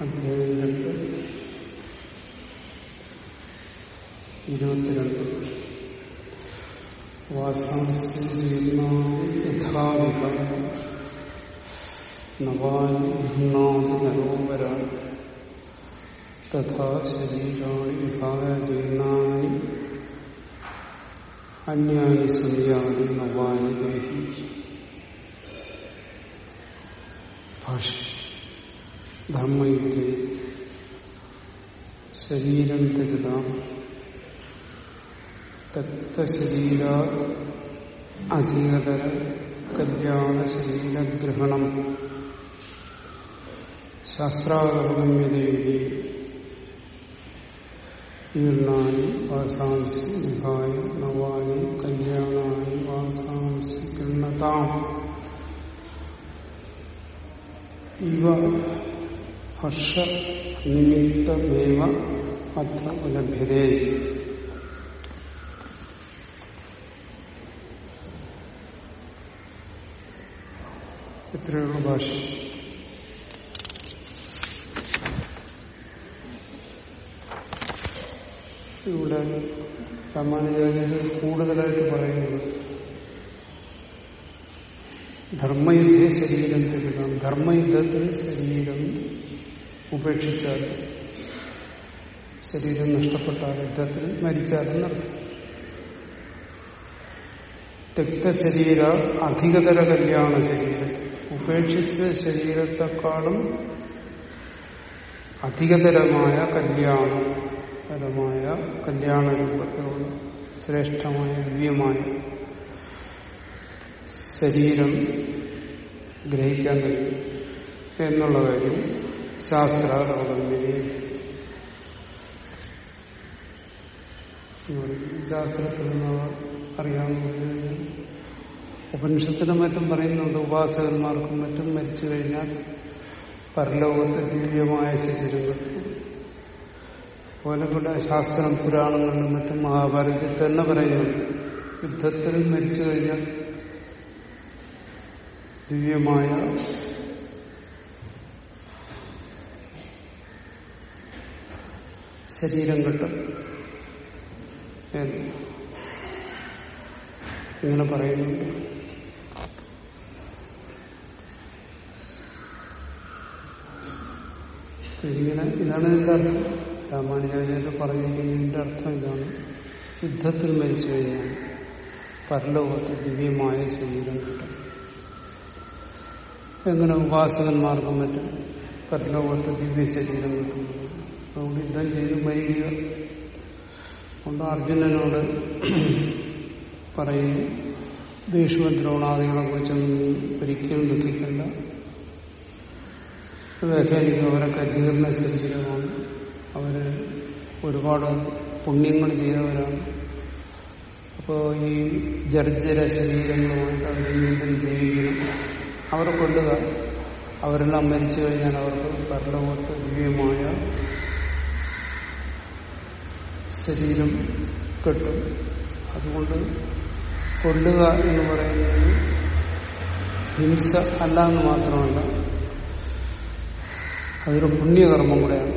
അധ്യായം രണ്ട് ഇരുപത്തിരണ്ട് വാസാംസിയഥാവിഹ നവാനി ഭിന്നാതി നരോപരാണി തഥാ ശരീരാണി വിഭാഗ ജീർണാനി അന്യാനി സംയാതി നവാനി ദേഹി ധർമ്മയുക്തി ശരീരം തരുതാം. തത്വശരീര അധികതര കല്യാണ ശരീരഗ്രഹണം ശാസ്ത്രാവഗമ്യതയുടെ ജീർണാനി വാസാംസി വിഭായ നവാനി കല്യാണാനി വാസാംസി ഗൃണതാം. ഇവ ഹർഷ നിമിത്തമേവ അത്ര ലഭ്യതേ. ഇത്രയുള്ള ഭാഷ. ഇവിടെ രാമാനുജാചാര്യർ കൂടുതലായിട്ട് പറയുന്നത് ധർമ്മയുദ്ധ ശരീരം തരുന്ന ധർമ്മയുദ്ധത്തിൽ ശരീരം ഉപേക്ഷിച്ചാൽ ശരീരം നഷ്ടപ്പെട്ടാൽ യുദ്ധത്തിൽ മരിച്ചാലും നടത്തും തെക്തശരീര അധികതര കല്യാണ ശരീരം. ഉപേക്ഷിച്ച ശരീരത്തെക്കാളും അധികതരമായ കല്യാണപരമായ കല്യാണ രൂപത്തിലുള്ള ശ്രേഷ്ഠമായ ദിവ്യമായ ശരീരം ഗ്രഹിക്കാൻ കഴിയും. എന്നുള്ള കാര്യം ശാസ്ത്രാലോകന്യേ ശാസ്ത്രത്തിൽ നിന്ന് അറിയാമെന്ന് ഉപനിഷത്തിനും മറ്റും പറയുന്നുണ്ട് ഉപാസകന്മാർക്കും മറ്റും മരിച്ചു കഴിഞ്ഞാൽ പരലോകത്തെ ദിവ്യമായ ശരീരം പോലെ ഇവിടെ ശാസ്ത്രം പുരാണങ്ങളിലും മറ്റും മഹാഭാരതത്തിൽ തന്നെ പറയുന്നുണ്ട്. യുദ്ധത്തിൽ മരിച്ചു കഴിഞ്ഞാൽ ദിവ്യമായ ശരീരം കിട്ടും. ഇങ്ങനെ പറയുന്നുണ്ട്. ഇങ്ങനെ ഇതാണ് ഇതിന്റെ അർത്ഥം. രാമാനുജാചാര്യ പറഞ്ഞിരിക്കുന്നതിന്റെ അർത്ഥം ഇതാണ്. യുദ്ധത്തിൽ മരിച്ചു കഴിഞ്ഞാൽ പരലോകത്ത് ദിവ്യമായ ശരീരം കിട്ടും. എങ്ങനെ ഉപാസകന്മാർക്കും മറ്റും പരലോകത്ത് ദിവ്യ ശരീരം കിട്ടുന്നത് അതുകൊണ്ട് യുദ്ധം ചെയ്ത് മരിക്കുക. അതുകൊണ്ട് അർജുനനോട് പറയുന്നു ഭീഷ്മദ്രോണാദികളെ കുറിച്ചൊന്നും ഒരിക്കലും ദുഃഖിക്കണ്ട. വ്യാഖ്യാനിക്കും അവരൊക്കെ ജീർണ ശരീരമാണ് അവർ ഒരുപാട് പുണ്യങ്ങൾ ചെയ്തവരാണ്. അപ്പോൾ ഈ ജർജര ശരീരങ്ങളുമായിട്ട് അവർ വീണ്ടും ജീവിക്കണം. അവരെ കൊല്ലുക. അവരെല്ലാം മരിച്ചു കഴിഞ്ഞാൽ അവർക്ക് പരലോകത്ത് ദിവ്യമായ ശരീരം കെട്ടും. അതുകൊണ്ട് കൊല്ലുക എന്ന് പറയുന്നത് ഹിംസ അല്ല എന്ന് മാത്രമല്ല അതൊരു പുണ്യകർമ്മം കൂടെയാണ്.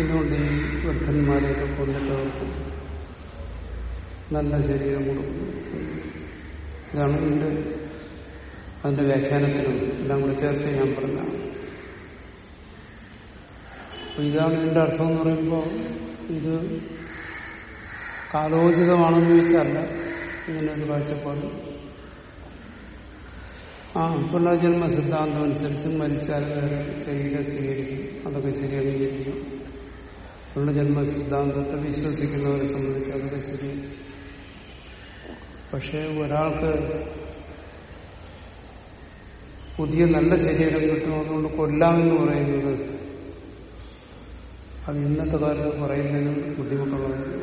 എന്തുകൊണ്ട് ഈ വൃദ്ധന്മാരെയൊക്കെ കൊന്നിട്ടവർക്ക് നല്ല ശരീരം കൊടുക്കും ഇതാണ് ഇതിന്റെ അതിന്റെ വ്യാഖ്യാനത്തിലും എല്ലാം കൂടി ചേർത്ത് ഞാൻ പറഞ്ഞ അപ്പൊ ഇതാണ് ഇതിന്റെ അർത്ഥം എന്ന് പറയുമ്പോൾ ഇത് കാലോചിതമാണെന്ന് ചോദിച്ചല്ല ഇങ്ങനെ ഒരു കാഴ്ചപ്പാട്. ആ പുനർജന്മ സിദ്ധാന്തം അനുസരിച്ച് മരിച്ചാൽ വേറെ ശരീരം സ്വീകരിക്കും. അതൊക്കെ ശരിയാണ് പുനർജന്മ സിദ്ധാന്തത്തെ വിശ്വസിക്കുന്നവരെ സംബന്ധിച്ച് അതൊക്കെ ശരി പക്ഷെ ഒരാൾക്ക് പുതിയ നല്ല ശരീരം കിട്ടുന്നതുകൊണ്ട് കൊല്ലാമെന്ന് പറയുന്നത് അത് ഇന്നത്തെ കാലത്ത് പറയുന്നതിന് ബുദ്ധിമുട്ടുള്ളതായി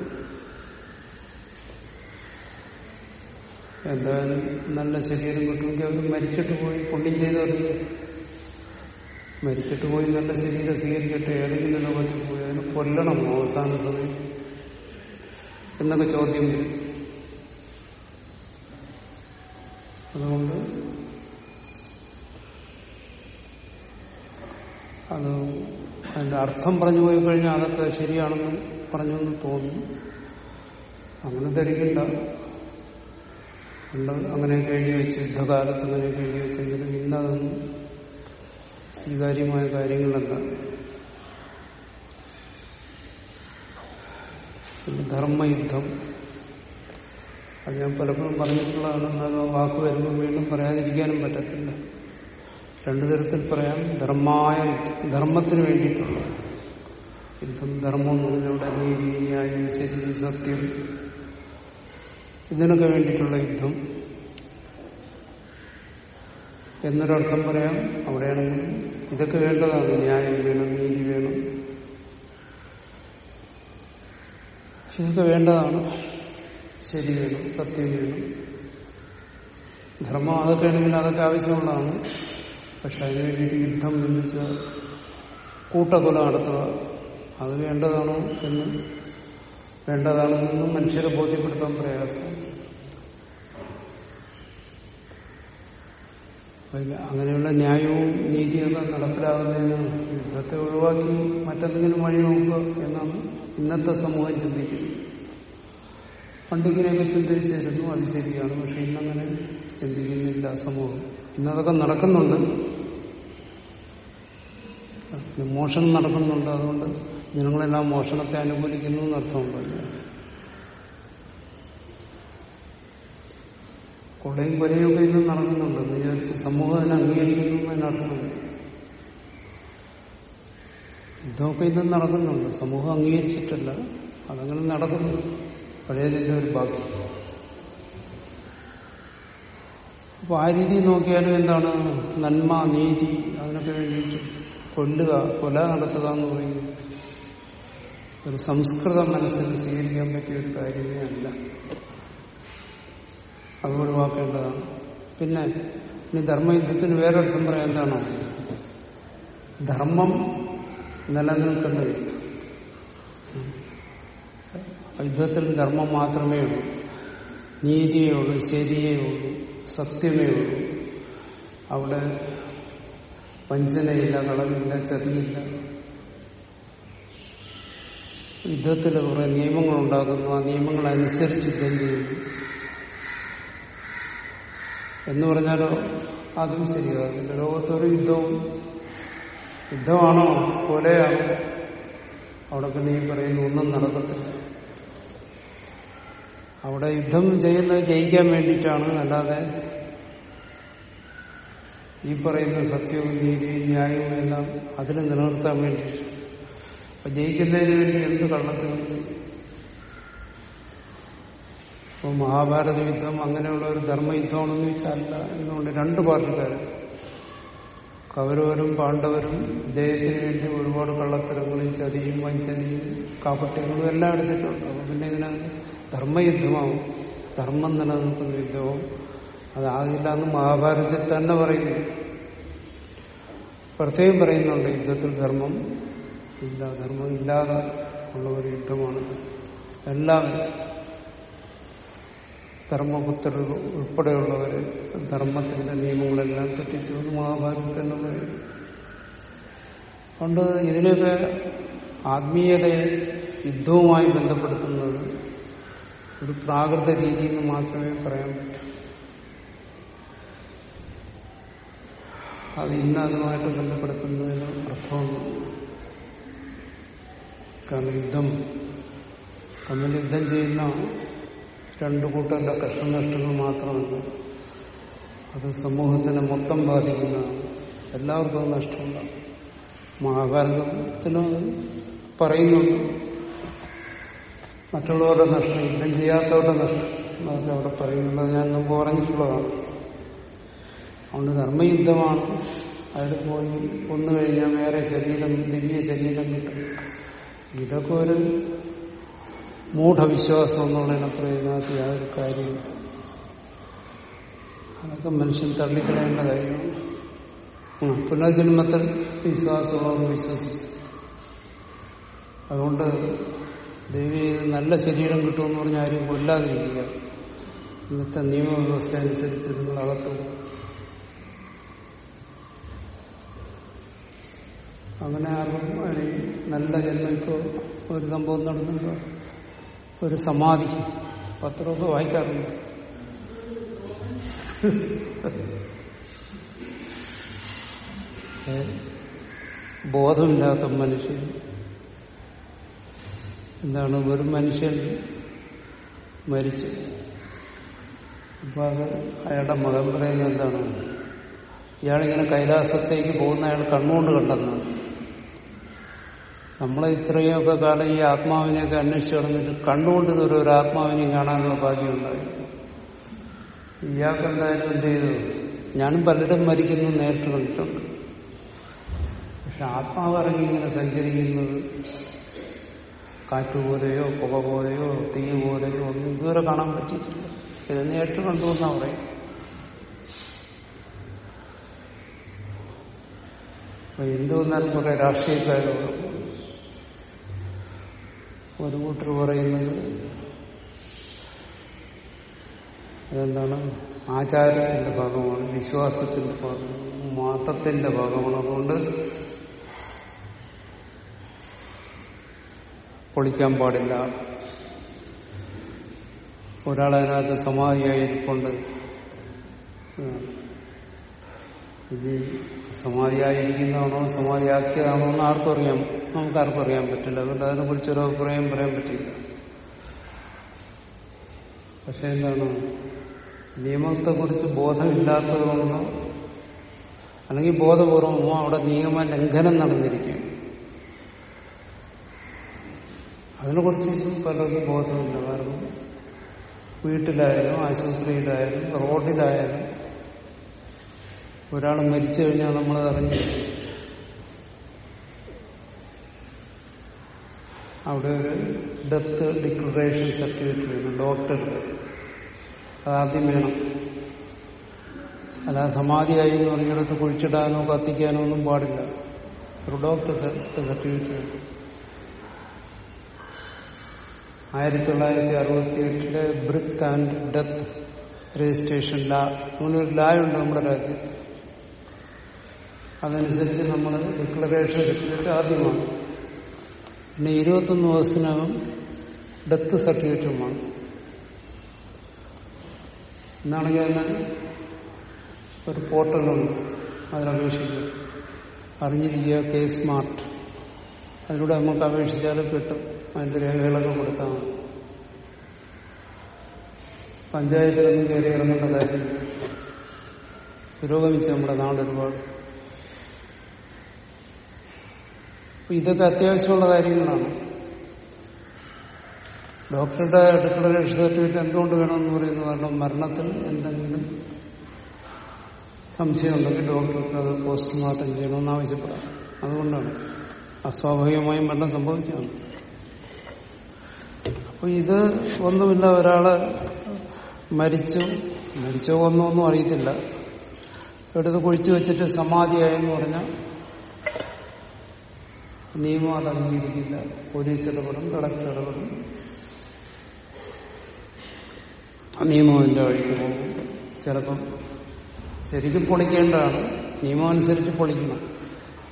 എന്തായാലും നല്ല ശരീരം കിട്ടുമെങ്കിൽ അവർ മരിച്ചിട്ട് പോയി പുണ്യം ചെയ്തറിഞ്ഞു മരിച്ചിട്ട് പോയി നല്ല ശരീരം സ്വീകരിക്കട്ടെ ഏതെങ്കിലും ലോകത്തിൽ പോയി അതിന് കൊല്ലണം അവസാന സമയം എന്നൊക്കെ ചോദ്യം വരും. അതുകൊണ്ട് അത് അതിന്റെ അർത്ഥം പറഞ്ഞു പോയി കഴിഞ്ഞാൽ അതൊക്കെ ശരിയാണെന്ന് പറഞ്ഞു എന്ന് തോന്നുന്നു അങ്ങനെ ധരിക്കണ്ട. പണ്ട് അങ്ങനെയൊക്കെ എഴുതി വെച്ച് യുദ്ധകാലത്ത് അങ്ങനെയൊക്കെ എഴുതി വെച്ചെങ്കിലും ഇന്നതൊന്നും സ്വീകാര്യമായ കാര്യങ്ങളല്ല. ധർമ്മയുദ്ധം. അത് ഞാൻ പലപ്പോഴും പറഞ്ഞിട്ടുള്ളതാണ്. എന്നാലും വാക്ക് വരുമ്പോൾ വീണ്ടും പറയാതിരിക്കാനും പറ്റത്തില്ല. രണ്ടു തരത്തിൽ പറയാം. ധർമ്മായ ധർമ്മത്തിന് വേണ്ടിയിട്ടുള്ള. യുദ്ധം ധർമ്മം എന്ന് പറഞ്ഞവിടെ നീതി ന്യായം ശരി സത്യം. ഇതിനൊക്കെ വേണ്ടിയിട്ടുള്ള യുദ്ധം. എന്നൊരർത്ഥം പറയാം. അവിടെയാണെങ്കിൽ ഇതൊക്കെ വേണ്ടതാണ്. ന്യായം വേണം നീതി വേണം. ഇതൊക്കെ വേണ്ടതാണ്. ശരി വേണം സത്യം വേണം. ധർമ്മം അതൊക്കെ ആണെങ്കിൽ അതൊക്കെ ആവശ്യമുള്ളതാണ്. പക്ഷെ അതിനു വേണ്ടിയിട്ട് യുദ്ധം എന്ന് വെച്ചാൽ കൂട്ടക്കൊല നടത്തുക. അത് വേണ്ടതാണോ എന്ന്? വേണ്ടതാണെന്നൊന്നും മനുഷ്യരെ ബോധ്യപ്പെടുത്താൻ പ്രയാസം. അങ്ങനെയുള്ള ന്യായവും നീതിയൊക്കെ നടപ്പിലാകുന്നതിന് യുദ്ധത്തെ ഒഴിവാക്കി മറ്റെന്തെങ്കിലും വഴി നോക്കുക എന്നാണ് ഇന്നത്തെ സമൂഹം ചിന്തിക്കുന്നത്. പണ്ടിങ്ങനെയൊക്കെ ചിന്തിച്ചിരുന്നു അത് ശരിയാണ്. പക്ഷെ ഇന്നങ്ങനെ ചിന്തിക്കുന്നില്ല സമൂഹം. ഇന്നതൊക്കെ നടക്കുന്നുണ്ട്. മോഷണം നടക്കുന്നുണ്ട്. അതുകൊണ്ട് ജനങ്ങളെല്ലാം മോഷണത്തെ അനുകൂലിക്കുന്നു എന്നർത്ഥമുണ്ടല്ലോ. കൊള്ളയും കൊലയൊക്കെ ഇന്നും നടക്കുന്നുണ്ട്. എന്ന് വിചാരിച്ച് സമൂഹം അതിനെ അംഗീകരിക്കുന്നു എന്നതിനർത്ഥമുണ്ട് ഇതൊക്കെ ഇന്നും നടക്കുന്നുണ്ട്. സമൂഹം അംഗീകരിച്ചിട്ടില്ല. അതങ്ങനെ നടക്കുന്നു. പഴയതിന്റെ ഒരു ബാക്കി. അപ്പൊ ആ രീതി നോക്കിയാലും എന്താണ്? നന്മ നീതി അതിനൊക്കെ വേണ്ടിയിട്ട് കൊല്ലുക കൊല നടത്തുക എന്ന് പറയുന്നത് ഒരു സംസ്കൃത മനസ്സിൽ സ്വീകരിക്കാൻ പറ്റിയ ഒരു കാര്യമേ അല്ല. അത് ഒഴിവാക്കേണ്ടതാണ്. പിന്നെ ഇനി ധർമ്മയുദ്ധത്തിന് വേറൊരുത്തം പറയാൻ എന്താണോ? ധർമ്മം നിലനിൽക്കുന്ന യുദ്ധം. യുദ്ധത്തിൽ ധർമ്മം മാത്രമേ ഉള്ളൂ. നീതിയേ ഉള്ളൂ ശരിയേ ഉള്ളൂ. സത്യമേ ഉള്ളൂ. അവിടെ വഞ്ചനയില്ല കളവില്ല ചതിയില്ല. യുദ്ധത്തിൽ കുറെ നിയമങ്ങൾ ഉണ്ടാക്കുന്നു ആ നിയമങ്ങൾ അനുസരിച്ച് യുദ്ധം ചെയ്യുന്നു. എന്ന് പറഞ്ഞാലോ അതും ശരിയാകില്ല ലോകത്തൊരു യുദ്ധവും യുദ്ധമാണോ? കൊലയാണോ അവിടെ ഈ പറയുന്ന ഒന്നും നടക്കത്തില്ല. അവിടെ യുദ്ധം ചെയ്യുന്നത് ജയിക്കാൻ വേണ്ടിയിട്ടാണ്. അല്ലാതെ ഈ പറയുന്ന സത്യവും നീതിയും ന്യായവും എല്ലാം അതിനെ നിലനിർത്താൻ വേണ്ടിയിട്ട്. അപ്പൊ ജയിക്കുന്നതിന് വേണ്ടി എന്ത് കള്ളത്തിൽ ഇപ്പൊ മഹാഭാരത യുദ്ധം അങ്ങനെയുള്ള ഒരു ധർമ്മയുദ്ധമാണെന്ന് വെച്ചാൽ എന്നുകൊണ്ട് രണ്ട് പാർട്ടിക്കാർ കൗരവരും പാണ്ഡവരും ജയത്തിന് വേണ്ടി ഒരുപാട് കള്ളത്തരങ്ങളും ചതിയും വഞ്ചനയും കാപ്പട്ടികളും എല്ലാം എടുത്തിട്ടുണ്ട്. അപ്പൊ പിന്നെ ഇങ്ങനെ ധർമ്മയുദ്ധമാവും. ധർമ്മം നിലനിൽക്കുന്ന യുദ്ധവും അതാകില്ല എന്ന് മഹാഭാരതത്തിൽ തന്നെ പറയുന്നു. പ്രത്യേകം പറയുന്നുണ്ട് യുദ്ധത്തിൽ ധർമ്മം ഇല്ല ധർമ്മം ഇല്ലാതെ ഉള്ള ഒരു യുദ്ധമാണ് എല്ലാവരും ധർമ്മപുത്രർ ഉൾപ്പെടെയുള്ളവർ ധർമ്മത്തിന്റെ നിയമങ്ങളെല്ലാം തെറ്റിച്ചു. എന്ന് മഹാഭാരതത്തിൽ തന്നെ പറയുന്നു അതുകൊണ്ട് ഇതിനൊക്കെ ആത്മീയതയെ യുദ്ധവുമായി ബന്ധപ്പെടുത്തുന്നത് ഒരു പ്രാകൃത രീതിയിൽ നിന്ന് മാത്രമേ പറയാൻ പറ്റൂ. അത് ഇന്ന് അതുമായിട്ട് ബന്ധപ്പെടുത്തുന്നതിന് അർത്ഥമൊന്നും കാരണം യുദ്ധം. തമ്മിൽ യുദ്ധം ചെയ്യുന്ന രണ്ടു കൂട്ടരുടെ കഷ്ടനഷ്ടങ്ങൾ മാത്രമല്ല അത് സമൂഹത്തിനെ മൊത്തം ബാധിക്കുന്ന എല്ലാവർക്കും അത് നഷ്ടമുണ്ടാകും. മഹാഭാരതത്തിനും പറയുന്നുണ്ട്. മറ്റുള്ളവരുടെ നഷ്ടം യുദ്ധം ചെയ്യാത്തവരുടെ നഷ്ടം അതൊക്കെ അവിടെ പറയുന്നുള്ളത് ഞാൻ മുമ്പ് പറഞ്ഞിട്ടുള്ളതാണ്. അതുകൊണ്ട് ധർമ്മയുദ്ധമാണ് അതിൽ പോയി കൊന്നു കഴിഞ്ഞാൽ വേറെ ശരീരം ദിവ്യ ശരീരം കിട്ടും. ഇതൊക്കെ ഒരു മൂഢവിശ്വാസം എന്നുള്ളതിനെ ഇതിനകത്ത് യാതൊരു കാര്യമില്ല അതൊക്കെ മനുഷ്യൻ തള്ളിക്കളയേണ്ട കാര്യമാണ്. പുനർജന്മത്തിൽ വിശ്വാസമുള്ളവർ വിശ്വസിക്കും. അതുകൊണ്ട് ദേവി നല്ല ശരീരം കിട്ടുമെന്ന് പറഞ്ഞാൽ ആരും കൊല്ലാതിരിക്കുക. ഇന്നത്തെ നിയമവ്യവസ്ഥ അനുസരിച്ച് നിങ്ങൾ അകത്തു അങ്ങനെ ആർക്കും ഒരു നല്ല ജന്മം ഇപ്പോൾ ഒരു സംഭവം നടന്നപ്പോൾ ഒരു സമാധി. പത്രമൊക്കെ വായിക്കാറുണ്ട് ബോധമില്ലാത്ത മനുഷ്യൻ. എന്താണ് ഒരു മനുഷ്യൻ മരിച്ചു? അപ്പൊ അത് അയാളുടെ മകൻ പറയുന്നത് എന്താണ്? ഇയാളിങ്ങനെ കൈലാസത്തേക്ക് പോകുന്ന അയാൾ കണ്ണുകൊണ്ട് കണ്ടെന്നാണ്. നമ്മളെ ഇത്രയൊക്കെ കാലം ഈ ആത്മാവിനെയൊക്കെ അന്വേഷിച്ച് നടന്നിട്ട് കണ്ണുകൊണ്ട് ഇതുവരെ ഒരു ആത്മാവിനെയും കാണാനുള്ള ഭാഗ്യമുണ്ടായി. ഇയാൾക്ക് എന്തായാലും എന്ത് ചെയ്തു? ഞാനും പലരും മരിക്കുന്നു നേരിട്ട് കണ്ടിട്ടുണ്ട്. പക്ഷെ ആത്മാവ് ഇറങ്ങി ഇങ്ങനെ സഞ്ചരിക്കുന്നത് കാറ്റ് പോലെയോ പുക പോലെയോ തീ പോലെയോ ഒന്നും ഇതുവരെ കാണാൻ പറ്റിയിട്ടില്ല. ഇത് നേരിട്ട് കണ്ടു എന്നാ പറയും അപ്പൊ എന്തുവന്നാലും കുറെ രാഷ്ട്രീയക്കാരുണ്ട് ഒരു കൂട്ടർ പറയുന്നത് അതെന്താണ്? ആചാരത്തിന്റെ ഭാഗമാണ് വിശ്വാസത്തിന്റെ ഭാഗമാണ് മതത്തിന്റെ ഭാഗമാണ്. അതുകൊണ്ട് പൊളിക്കാൻ പാടില്ല. ഒരാളതിനകത്ത് സമാധിയായി ഇരിപ്പുണ്ട്. ഇത് സമാധിയായിരിക്കുന്നതാണോ സമാധിയാക്കിയതാണോ എന്ന് ആർക്കും അറിയാം. നമുക്ക് ആർക്കും അറിയാൻ പറ്റില്ല. അതുകൊണ്ട് അതിനെ കുറിച്ച് ഒരു അഭിപ്രായം പറയാൻ പറ്റില്ല. പക്ഷെ എന്താണ്? നിയമത്തെക്കുറിച്ച് ബോധമില്ലാത്തതുകൊണ്ടോ അല്ലെങ്കിൽ ബോധപൂർവമോ അവിടെ നിയമ ലംഘനം നടന്നിരിക്കുകയാണ്. അതിനെക്കുറിച്ച് പലർക്കും ബോധമില്ല. കാരണം വീട്ടിലായാലും ആശുപത്രിയിലായാലും റോഡിലായാലും ഒരാൾ മരിച്ചു കഴിഞ്ഞാൽ നമ്മൾ അറിഞ്ഞു. അവിടെ ഒരു ഡെത്ത് ഡിക്ലറേഷൻ സർട്ടിഫിക്കറ്റ് വേണം ഡോക്ടർ അതാദ്യം വേണം. അല്ല സമാധിയായി എന്ന് പറഞ്ഞിടത്ത് കുഴിച്ചിടാനോ കത്തിക്കാനോ ഒന്നും പാടില്ല. ഒരു ഡോക്ടർ സർട്ടിഫിക്കറ്റ് വേണം. ആയിരത്തി തൊള്ളായിരത്തി അറുപത്തി എട്ടിലെ ബ്രിത്ത് ആൻഡ് ഡെത്ത് രജിസ്ട്രേഷൻ ലാ അങ്ങനെ ഒരു ലാ ഉണ്ട് നമ്മുടെ രാജ്യത്ത്. അതനുസരിച്ച് നമ്മൾ ഡിക്ലറേഷൻ എടുത്തിട്ട് ആദ്യമാണ്. പിന്നെ ഇരുപത്തൊന്ന് ദിവസത്തിനകം ഡെത്ത് സർട്ടിഫിക്കറ്റുമാണ് എന്നാണെങ്കിൽ അതിന് ഒരു പോർട്ടലുണ്ട് അതിനപേക്ഷിക്കുക അറിഞ്ഞിരിക്കുക കെ സ്മാർട്ട് അതിലൂടെ നമുക്ക് അപേക്ഷിച്ചാൽ കിട്ടും. അതിന്റെ രേഖകളൊക്കെ കൊടുത്താൽ മതി. പഞ്ചായത്തിലൊന്നും കയറി ഇറങ്ങേണ്ട കാര്യം പുരോഗമിച്ച് നമ്മുടെ നാട് ഒരുപാട്. അപ്പൊ ഇതൊക്കെ അത്യാവശ്യമുള്ള കാര്യങ്ങളാണ്. ഡോക്ടറുടെ ഡിക്ലറേഷൻ സർട്ടിഫിക്കറ്റ് എന്തുകൊണ്ട് വേണമെന്ന് പറയുന്നത് കാരണം മരണത്തിൽ എന്തെങ്കിലും സംശയമുണ്ടെങ്കിൽ ഡോക്ടർക്ക് അത് പോസ്റ്റ്മോർട്ടം ചെയ്യണമെന്ന് ആവശ്യപ്പെടാം. അതുകൊണ്ടാണ് അസ്വാഭാവികമായും മരണം സംഭവിക്കുകയാണ് അപ്പൊ ഇത് ഒന്നുമില്ല ഒരാൾ മരിച്ചു. മരിച്ചോ ഒന്നും ഒന്നും അറിയത്തില്ല. എടുത്ത് കുഴിച്ചു വെച്ചിട്ട് സമാധിയായെന്ന് പറഞ്ഞാൽ നിയമം അത് അംഗീകരിക്കില്ല പോലീസ് ഇടപെടും കളക്ടർ ഇടപെടും. നിയമം അതിന്റെ വഴിക്ക് പോകും. ചിലപ്പം ശരിക്കും പൊളിക്കേണ്ടതാണ്. നിയമം അനുസരിച്ച് പൊളിക്കണം.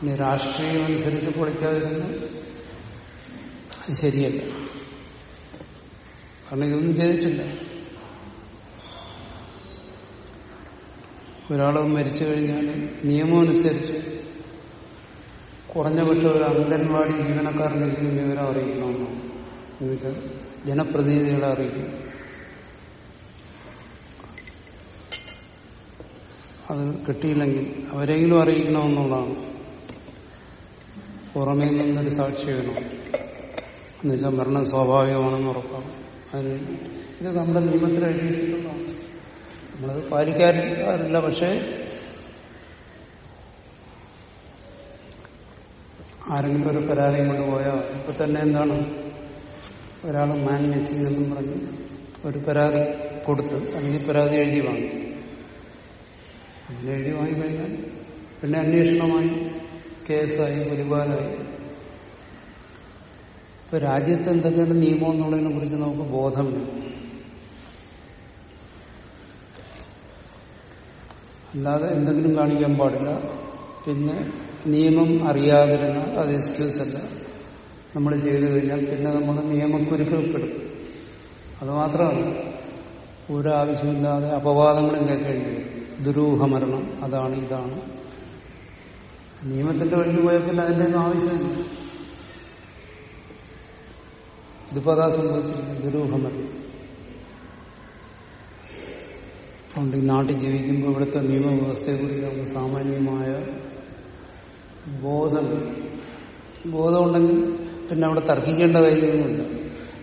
ഇനി രാഷ്ട്രീയം അനുസരിച്ച് പൊളിക്കാതിരുന്ന് അത് ശരിയല്ല. കാരണം ഇതൊന്നും ചെയ്തിട്ടില്ല. ഒരാൾ മരിച്ചു കഴിഞ്ഞാൽ നിയമം അനുസരിച്ച് കുറഞ്ഞ പക്ഷം ഒരു അംഗൻവാടി ജീവനക്കാരനെങ്കിലും വിവരം എന്ന് വെച്ചാൽ ജനപ്രതിനിധികളെ അറിയിക്കും. അത് കിട്ടിയില്ലെങ്കിൽ അവരെങ്കിലും അറിയിക്കണമെന്നുള്ളതാണ്. പുറമേ നിന്നൊരു സാക്ഷി വേണം. എന്നുവെച്ചാൽ മരണം സ്വാഭാവികമാണെന്ന് ഉറപ്പാണ്. അതിന് ഇത് നമ്മുടെ നിയമത്തിൽ എഴുതിയിട്ടുള്ളതാണ് നമ്മളത് പാലിക്കാറില്ല പക്ഷേ ആരെങ്കിലും ഒരു പരാതി കൊണ്ടുപോയാൽ ഇപ്പൊ തന്നെ എന്താണ്? ഒരാൾ മാൻ മിസ്സിംഗ് എന്നും പറഞ്ഞ് ഒരു പരാതി കൊടുത്ത് അല്ലെങ്കിൽ പരാതി എഴുതി വാങ്ങി. അങ്ങനെ എഴുതി വാങ്ങിക്കഴിഞ്ഞാൽ പിന്നെ അന്വേഷണമായി കേസായി പരിപാലമായി ഇപ്പൊ രാജ്യത്ത് എന്തൊക്കെയാണ് നിയമം എന്നുള്ളതിനെ കുറിച്ച് നമുക്ക് ബോധമില്ല. അല്ലാതെ എന്തെങ്കിലും കാണിക്കാൻ പാടില്ല. പിന്നെ നിയമം അറിയാതിരുന്ന അത് എക്സ്ക്യൂസ് അല്ല. നമ്മൾ ചെയ്തു കഴിഞ്ഞാൽ പിന്നെ നമ്മൾ നിയമക്കുരുക്കപ്പെടും അതുമാത്രമല്ല ഒരാവശ്യമില്ലാതെ അപവാദങ്ങളും കേൾക്കേണ്ടി വരും. ദുരൂഹമരണം അതാണ് ഇതാണ്. നിയമത്തിന്റെ വഴിക്ക് പോയപ്പോൾ അതിന്റെ ഒന്നും ആവശ്യമില്ല. ഇതിപ്പോ അതാ സംഭവിച്ചിരിക്കുന്നത് ദുരൂഹമരണം. അതുകൊണ്ട് ഈ നാട്ടിൽ ജീവിക്കുമ്പോൾ ഇവിടുത്തെ നിയമവ്യവസ്ഥയെക്കുറിച്ച് നമുക്ക് സാമാന്യമായ ബോധം. ബോധമുണ്ടെങ്കിൽ പിന്നെ അവിടെ തർക്കിക്കേണ്ട കാര്യമൊന്നുമില്ല.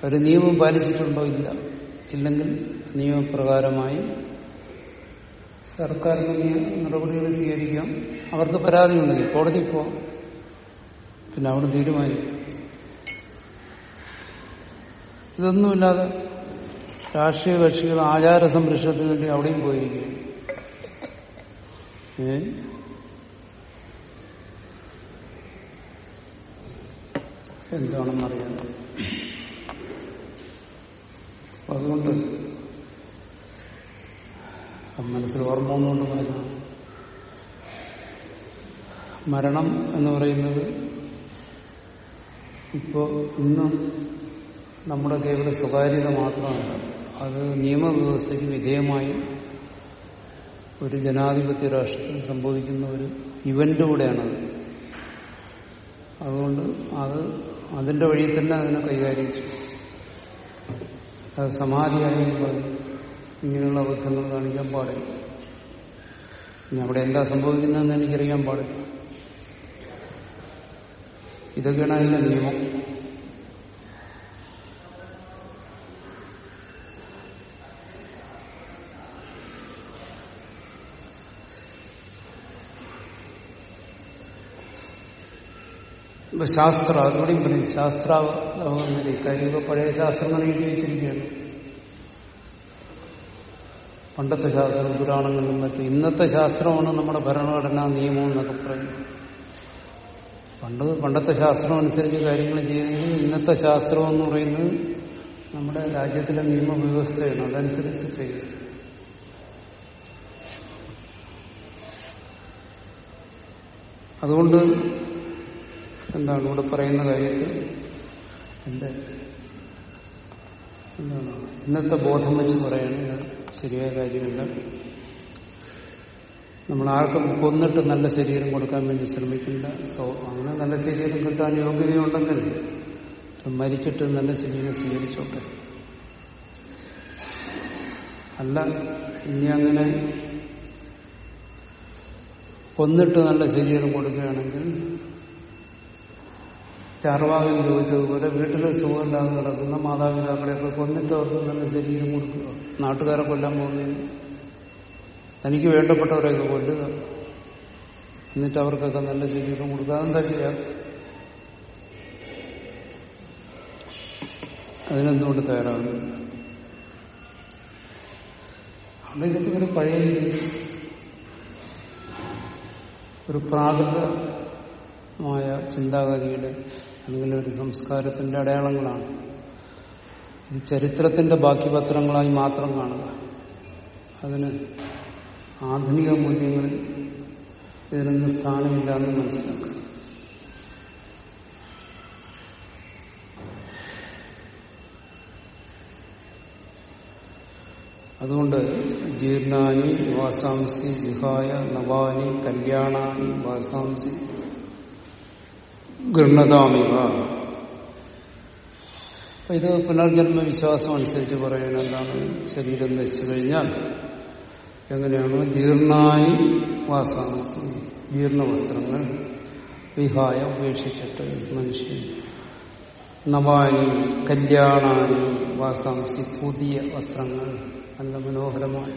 അവർ നിയമം പാലിച്ചിട്ടുണ്ടോ ഇല്ല. ഇല്ലെങ്കിൽ നിയമപ്രകാരമായി സർക്കാരിന് നടപടികൾ സ്വീകരിക്കാം. അവർക്ക് പരാതി ഉണ്ടെങ്കിൽ കോടതി പോവാം പിന്നെ അവിടെ തീരുമാനിക്കും. ഇതൊന്നുമില്ലാതെ രാഷ്ട്രീയ കക്ഷികൾ ആചാര സംരക്ഷണത്തിന് വേണ്ടി അവിടെയും പോയിരിക്കുകയാണ്. എന്താണെന്നറിയാൻ അപ്പൊ അതുകൊണ്ട് മനസ്സിൽ ഓർമ്മ ഒന്നുകൊണ്ട് പറഞ്ഞാണ് മരണം എന്ന് പറയുന്നത് ഇപ്പോ ഇന്ന് നമ്മുടെ കേവല സ്വകാര്യത മാത്രമല്ല അത് നിയമവ്യവസ്ഥയ്ക്ക് വിധേയമായി ഒരു ജനാധിപത്യ രാഷ്ട്രത്തിൽ സംഭവിക്കുന്ന ഒരു ഇവന്റ് കൂടെയാണത്. അതുകൊണ്ട് അത് അതിന്റെ വഴിയിൽ തന്നെ അതിനെ കൈകാര്യം ചെയ്യും സമാധിയായി ഇങ്ങനെയുള്ള അബദ്ധങ്ങൾ കാണിക്കാൻ പാടില്ല. ഇനി അവിടെ എന്താ സംഭവിക്കുന്നതെന്ന് എനിക്കറിയാൻ പാടില്ല. ഇതൊക്കെയാണ് അതിന്റെ നിയമം. ഇപ്പൊ ശാസ്ത്ര അതുകൂടിയും പറയും. ശാസ്ത്ര ഇക്കാര്യമൊക്കെ പഴയ ശാസ്ത്രങ്ങൾ ഉപയോഗിച്ചിരിക്കുകയാണ് പണ്ടത്തെ ശാസ്ത്രം പുരാണങ്ങളിലും മറ്റും. ഇന്നത്തെ ശാസ്ത്രമാണ് നമ്മുടെ ഭരണഘടനാ നിയമം എന്നൊക്കെ പറയും. പണ്ട് പണ്ടത്തെ ശാസ്ത്രം അനുസരിച്ച് കാര്യങ്ങൾ ചെയ്യുന്നെങ്കിൽ ഇന്നത്തെ ശാസ്ത്രം എന്ന് പറയുന്നത് നമ്മുടെ രാജ്യത്തിലെ നിയമവ്യവസ്ഥയാണ്. അതനുസരിച്ച് ചെയ്യും. അതുകൊണ്ട് എന്താണ് ഇവിടെ പറയുന്ന കാര്യത്തിൽ? എന്റെ എന്താണ്? ഇന്നത്തെ ബോധം വെച്ച് പറയുന്നത് ശരിയായ കാര്യമില്ല. നമ്മൾ ആർക്കും കൊന്നിട്ട് നല്ല ശരീരം കൊടുക്കാൻ വേണ്ടി ശ്രമിക്കില്ല സോ അങ്ങനെ നല്ല ശരീരം കിട്ടാൻ യോഗ്യതയുണ്ടെങ്കിൽ മരിച്ചിട്ട് നല്ല ശരീരം സ്വീകരിച്ചോട്ടെ. അല്ല ഇനി അങ്ങനെ കൊന്നിട്ട് നല്ല ശരീരം കൊടുക്കുകയാണെങ്കിൽ ചാർവാകൻ ചോദിച്ചതുപോലെ വീട്ടിൽ സുഖമില്ലാതെ കിടക്കുന്ന മാതാപിതാക്കളെയൊക്കെ കൊന്നിട്ട് അവർക്ക് നല്ല ശരീരം കൊടുക്കുക. നാട്ടുകാരെ കൊല്ലാൻ പോകുന്നതിന്. തനിക്ക് വേണ്ടപ്പെട്ടവരെയൊക്കെ കൊല്ലുക. എന്നിട്ട് അവർക്കൊക്കെ നല്ല ശരീരം കൊടുക്കുക. അതെന്താ ചെയ്യാം? അതിനെന്തുകൊണ്ട് തയ്യാറാകുന്നു? അവിടെ ഇതൊക്കെ ഒരു പഴയ ഒരു പ്രാകൃതമായ ചിന്താഗതിയുടെ അല്ലെങ്കിൽ ഒരു സംസ്കാരത്തിന്റെ അടയാളങ്ങളാണ്. ഇത് ചരിത്രത്തിന്റെ ബാക്കി പത്രങ്ങളായി മാത്രം കാണുക. അതിന് ആധുനിക മൂല്യങ്ങളിൽ ഇതിനൊന്നും സ്ഥാനമില്ല എന്ന് മനസ്സിലാക്കുക. അതുകൊണ്ട് ജീർണാനി വാസാംസി വിഹായ നവാനി കല്യാണാനി വാസാംസി ഗൃണതാമിവ ഇത് പുനർജന്മ വിശ്വാസം അനുസരിച്ച് പറയുന്നത് എന്താണ്? ശരീരം നശിച്ചു കഴിഞ്ഞാൽ എങ്ങനെയാണോ? ജീർണാനി വാസം ജീർണ വസ്ത്രങ്ങൾ വിഹായ ഉപേക്ഷിച്ചിട്ട് മനുഷ്യൻ നവാനി കല്യാണാനി വാസാംസി പുതിയ വസ്ത്രങ്ങൾ നല്ല മനോഹരമായ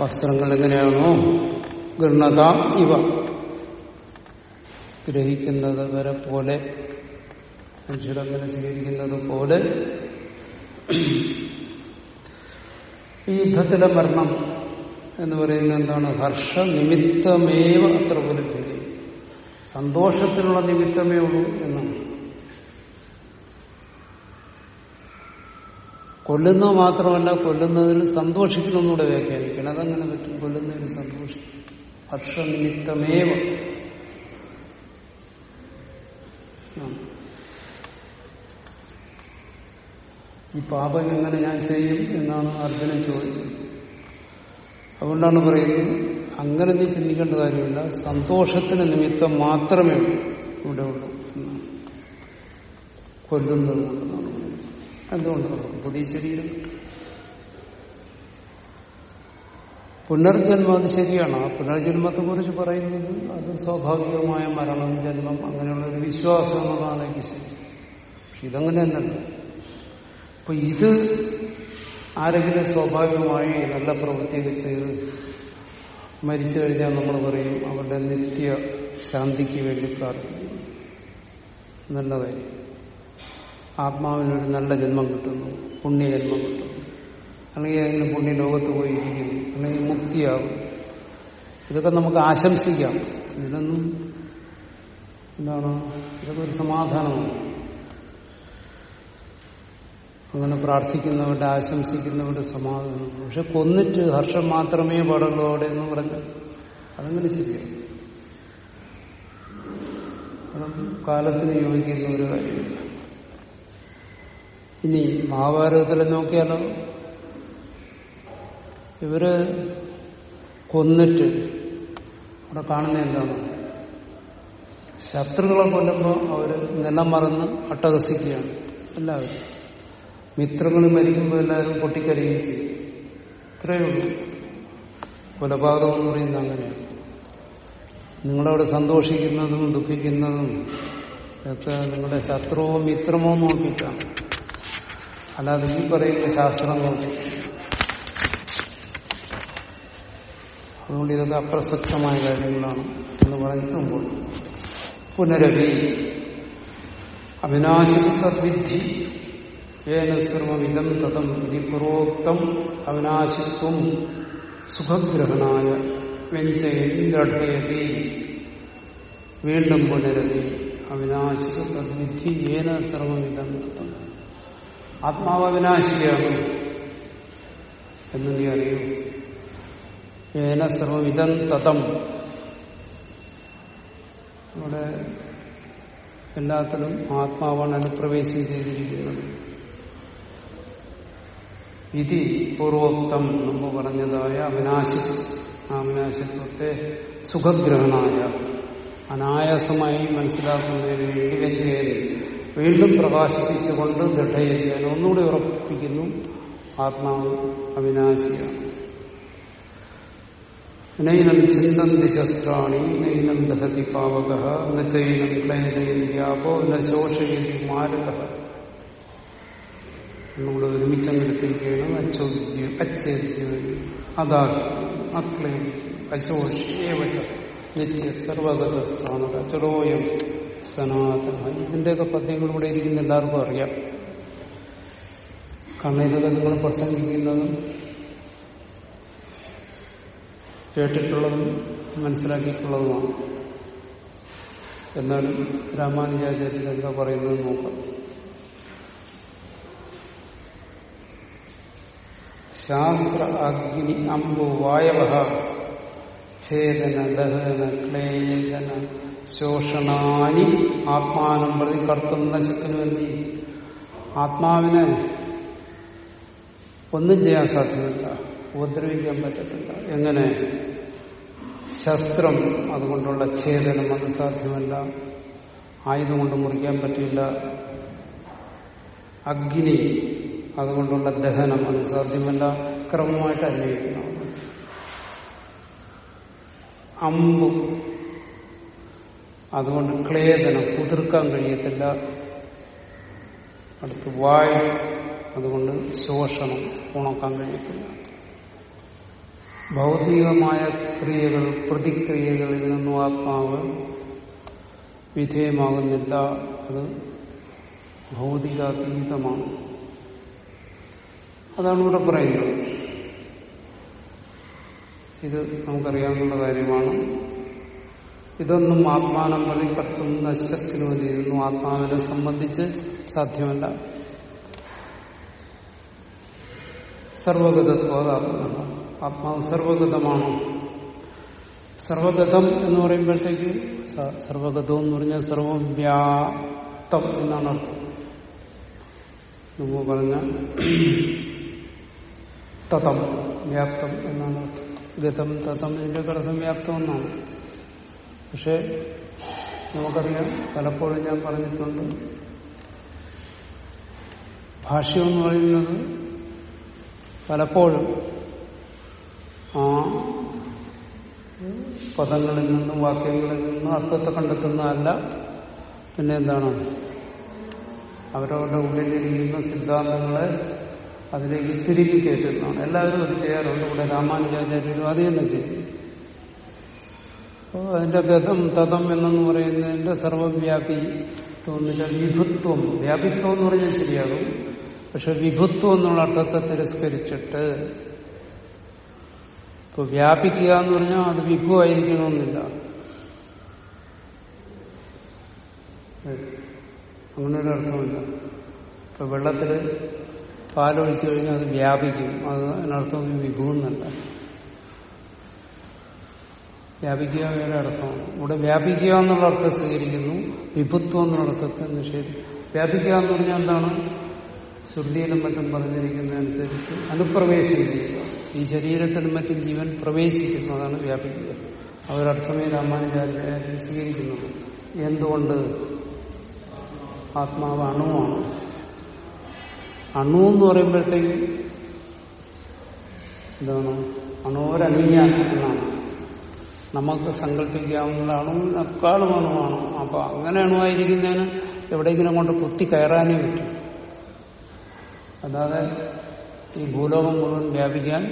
വസ്ത്രങ്ങൾ എങ്ങനെയാണോ? ഗൃണത ഇവ. ഗ്രഹിക്കുന്നത് വരെ പോലെ മനുഷ്യരങ്ങനെ സ്വീകരിക്കുന്നത് പോലെ ഈ യുദ്ധത്തിലെ മരണം എന്ന് പറയുന്നത് എന്താണ്? ഹർഷ നിമിത്തമേവ അത്ര പോലും സന്തോഷത്തിനുള്ള നിമിത്തമേ ഉള്ളൂ എന്നാണ്. കൊല്ലുന്നത് മാത്രമല്ല കൊല്ലുന്നതിന് സന്തോഷിക്കണമെന്നൂടെ വ്യാഖ്യാനിക്കണം. അതങ്ങനെ പറ്റും. കൊല്ലുന്നതിന് സന്തോഷിക്കും. ഹർഷനിമിത്തമേവ. ഈ പാപം എങ്ങനെ ഞാൻ ചെയ്യും എന്നാണ് അർജുനൻ ചോദിക്കുന്നത് അതുകൊണ്ടാണ് പറയുന്നത് അങ്ങനെ നീ ചിന്തിക്കേണ്ട കാര്യമില്ല. സന്തോഷത്തിന് നിമിത്തം മാത്രമേ ഇവിടെ ഉള്ളൂ എന്നാണ്. കൊല്ലുന്നത് എന്തുകൊണ്ടാണ്? പുതിയ ശരീരം? പുനർജന്മം അത് ശരിയാണ്. ആ പുനർജന്മത്തെ കുറിച്ച് പറയുന്നത് അത് സ്വാഭാവികമായ മരണം ജന്മം അങ്ങനെയുള്ള ഒരു വിശ്വാസം എന്നതാണ് എനിക്ക് ശരി. പക്ഷെ തന്നെയല്ല അപ്പൊ ഇത് ആരെങ്കിലും സ്വാഭാവികമായി നല്ല പ്രവൃത്തിയൊക്കെ ചെയ്ത് മരിച്ചു കഴിഞ്ഞാൽ നമ്മൾ പറയും അവരുടെ നിത്യ ശാന്തിക്ക് വേണ്ടി പ്രാർത്ഥിക്കുന്നു. നല്ല കാര്യം. ആത്മാവിനൊരു നല്ല ജന്മം കിട്ടുന്നു. പുണ്യജന്മം കിട്ടുന്നു. അല്ലെങ്കിൽ ഏതെങ്കിലും പുണ്യ ലോകത്ത് പോയിരിക്കും അല്ലെങ്കിൽ മുക്തിയാകും. ഇതൊക്കെ നമുക്ക് ആശംസിക്കാം. ഇതിനൊന്നും എന്താണ്? ഇതൊക്കെ ഒരു സമാധാനമാണ്. അങ്ങനെ പ്രാർത്ഥിക്കുന്നവരുടെ ആശംസിക്കുന്നവരുടെ സമാധാനം. പക്ഷെ കൊന്നിട്ട് ഹർഷം മാത്രമേ പാടുള്ളൂ അവിടെ എന്ന് പറഞ്ഞു അതങ്ങനെ ശരിയാണ് കാലത്തിന് യോജിക്കുന്ന ഒരു കാര്യമില്ല. ഇനി മഹാഭാരതത്തിൽ നോക്കിയാലോ ഇവർ കൊന്നിട്ട് അവിടെ കാണുന്ന എന്താണ്? ശത്രുക്കളെ കൊല്ലുമ്പോൾ അവർ നിലം മറന്ന് അട്ടഹസിക്കുകയാണ്. എല്ലാവരും. മിത്രങ്ങൾ മരിക്കുമ്പോൾ എല്ലാവരും പൊട്ടിക്കരയുകയും ചെയ്യും. ഇത്രയേ ഉള്ളൂ. കൊലപാതകം എന്ന് പറയുന്നത് അങ്ങനെയാണ് നിങ്ങളവിടെ സന്തോഷിക്കുന്നതും ദുഃഖിക്കുന്നതും ഒക്കെ നിങ്ങളുടെ ശത്രുവോ മിത്രമോ നോക്കിയിട്ടാണ്. അല്ലാതെ ഈ പറയുന്ന ശാസ്ത്രം അതുകൊണ്ട് ഇതൊക്കെ അപ്രസക്തമായ കാര്യങ്ങളാണ് എന്ന് പറഞ്ഞിട്ടുമ്പോൾ പുനരവി. അവിനാശിത്വവിദ്ധി ഏന സർവമിതം തതം ഇനി പൂർവോക്തം അവിനാശിത്വം സുഖഗ്രഹണായ വ്യഞ്ജയതി വീണ്ടും പുനരവി. അവിനാശിത്വവിദ്ധി ഏന സർവമിതം തത്തം ആത്മാവ് അവിനാശിയാണ് എന്ന് നീ അറിയൂ ഏന സർവവിധം തതം. ഇവിടെ എല്ലാത്തിലും ആത്മാവാണ് അനുപ്രവേശം ചെയ്തിരിക്കുന്നത്. വിധി പൂർവോക്തം മുമ്പ് പറഞ്ഞതായ അവിനാശി അവിനാശത്വത്തെ സുഖഗ്രഹണായ അനായാസമായി മനസ്സിലാക്കുന്നതിന് വേണ്ടി വ്യഞ്ജയൻ വീണ്ടും പ്രകാശിപ്പിച്ചുകൊണ്ട് ദൃഢയിരിക്കാൻ ഒന്നുകൂടി ഉറപ്പിക്കുന്നു. ആത്മാവ് അവിനാശിയാണ്. നൈനം ചിന്തന്തി ശസ്ത്രാണി നൈനം ദഹതി പാവക നൈനം വ്യാപോ ന ശോഷയതി മാരക. നമ്മുടെ ഒരുമിച്ചങ്ങെടുത്തിരിക്കുകയാണ് അച്ചോദ്യ അച്ചേദ്യ അതാഹി അക്ലേദി അശോഷി ഏവച്ച നിത്യ സർവഗത സ്ഥാനത ചലോയം സനാതന ഇതിന്റെയൊക്കെ പദ്യങ്ങൾ ഇവിടെ ഇരിക്കുന്ന എല്ലാവർക്കും അറിയാം. കാരണം നിങ്ങൾ പ്രസംഗിക്കുന്നതും കേട്ടിട്ടുള്ളതും മനസ്സിലാക്കിയിട്ടുള്ളതുമാണ്. എന്നാൽ രാമാനുജാചാര്യൻ എന്താ പറയുന്നത് നോക്കാം. ശാസ്ത്ര അഗ്നി അമ്പു വായവ ഛേദന ദഹന ക്ലേദന ശോഷണാനി ആത്മാനം പ്രതി കർത്തും നശിക്കുന്നുവെന്നി. ആത്മാവിനെ ഒന്നും ചെയ്യാൻ സാധ്യമല്ല ഉപദ്രവിക്കാൻ പറ്റത്തില്ല. എങ്ങനെ? ശസ്ത്രം അതുകൊണ്ടുള്ള ഛേദനം അത് സാധ്യമല്ല. ആയുധം കൊണ്ട് മുറിക്കാൻ പറ്റില്ല. അഗ്നി അതുകൊണ്ടുള്ള ദഹനം അത് സാധ്യമല്ല. ക്രമമായിട്ട് അന്വേഷിക്കണം. അമ്പും അതുകൊണ്ട് ക്ലേദനം കുതിർക്കാൻ കഴിയത്തില്ല. അടുത്ത് വായു അതുകൊണ്ട് ശോഷണം ഉണക്കാൻ കഴിയത്തില്ല. ഭൗതികമായ ക്രിയകൾ പ്രതിക്രിയകളിൽ നിന്നും ആത്മാവ് വിധേയമാകുന്നില്ല. അത് ഭൗതികാതീതമാണ്. അതാണ് ഇവിടെ പറയുന്നത്. ഇത് നമുക്കറിയാവുന്ന കാര്യമാണ്. ഇതൊന്നും ആത്മാനം വഴി കത്തും നശത്തിനും ഇതൊന്നും ആത്മാവിനെ സംബന്ധിച്ച് സാധ്യമല്ല. സർവഗതത്വം സർവഗതത്വാത്മ ആത്മാവ് സർവഗതമാണോ? സർവഗതം എന്ന് പറയുമ്പോഴത്തേക്ക് സർവഗതം എന്ന് പറഞ്ഞാൽ സർവവ്യാപ്തം എന്നാണ് അർത്ഥം. നമ്മൾ പറഞ്ഞ തതം വ്യാപ്തം എന്നാണ് അർത്ഥം. ഗതം തതം ഇതിന്റെ കടസം വ്യാപ്തം എന്നാണ്. പക്ഷെ നമുക്കറിയാം പലപ്പോഴും ഞാൻ പറഞ്ഞിട്ടുണ്ട് ഭാഷ്യം എന്ന് പറയുന്നത് പലപ്പോഴും ആ പദങ്ങളിൽ നിന്നും വാക്യങ്ങളിൽ നിന്നും അർത്ഥത്തെ കണ്ടെത്തുന്നതല്ല. പിന്നെ എന്താണ്? അവരവരുടെ ഉള്ളിലിരിക്കുന്ന സിദ്ധാന്തങ്ങളെ അതിലേക്ക് തിരികെ കയറ്റുന്നതാണ്. എല്ലാവരും അത് ചെയ്യാറുണ്ട്. ഇവിടെ രാമാനുജാചാര്യരും അത് തന്നെ ചെയ്യും. അപ്പോൾ അതിന്റെ ഗതം തതം എന്നെന്ന് പറയുന്നതിന്റെ സർവവ്യാപി തോന്നില്ല വിഭുത്വം. വ്യാപിത്വം എന്ന് പറഞ്ഞാൽ ശരിയാകും. പക്ഷെ വിഭുത്വം എന്നുള്ള അർത്ഥത്തെ തിരസ്കരിച്ചിട്ട് ഇപ്പൊ വ്യാപിക്കുക എന്ന് പറഞ്ഞാൽ അത് വിഭുവായിരിക്കണമെന്നില്ല അങ്ങനെ ഒരു അർത്ഥമില്ല. ഇപ്പൊ വെള്ളത്തിൽ പാലൊഴിച്ചു കഴിഞ്ഞാൽ അത് വ്യാപിക്കും. അത് അതിനർത്ഥം വിഭു എന്നല്ല. വ്യാപിക്കുക വേറെ അർത്ഥമാണ്. ഇവിടെ വ്യാപിക്കുക എന്നുള്ള അർത്ഥം സ്വീകരിക്കുന്നു. വിഭുത്വം എന്നുള്ള അർത്ഥത്തെ നിഷേധിക്കും വ്യാപിക്കുക എന്ന് പറഞ്ഞാൽ എന്താണ്? ശ്രുതിയിലും മറ്റും പറഞ്ഞിരിക്കുന്നതനുസരിച്ച് അനുപ്രവേശം ചെയ്യുക ഈ ശരീരത്തിനും മറ്റും ജീവൻ പ്രവേശിക്കുന്നു അതാണ് വ്യാപിക്കുക. അവരർത്ഥമേ രാമാനുചാര്യ സ്വീകരിക്കുന്നത് എന്തുകൊണ്ട്? ആത്മാവ് അണുവാണ്. അണു എന്ന് പറയുമ്പോഴത്തേക്ക് എന്താണ്? അണുവരണിയാൻ എന്നാണ്. നമുക്ക് സങ്കല്പിക്കാവുന്ന അണുവിനേക്കാളും അണുവാണ്. അപ്പൊ അങ്ങനെ അണുവായിരിക്കുന്നതിന് എവിടെയെങ്കിലും കൊണ്ട് കുത്തി കയറാനേ പറ്റും. അല്ലാതെ ഈ ഭൂലോകം മുഴുവൻ വ്യാപിക്കാൻ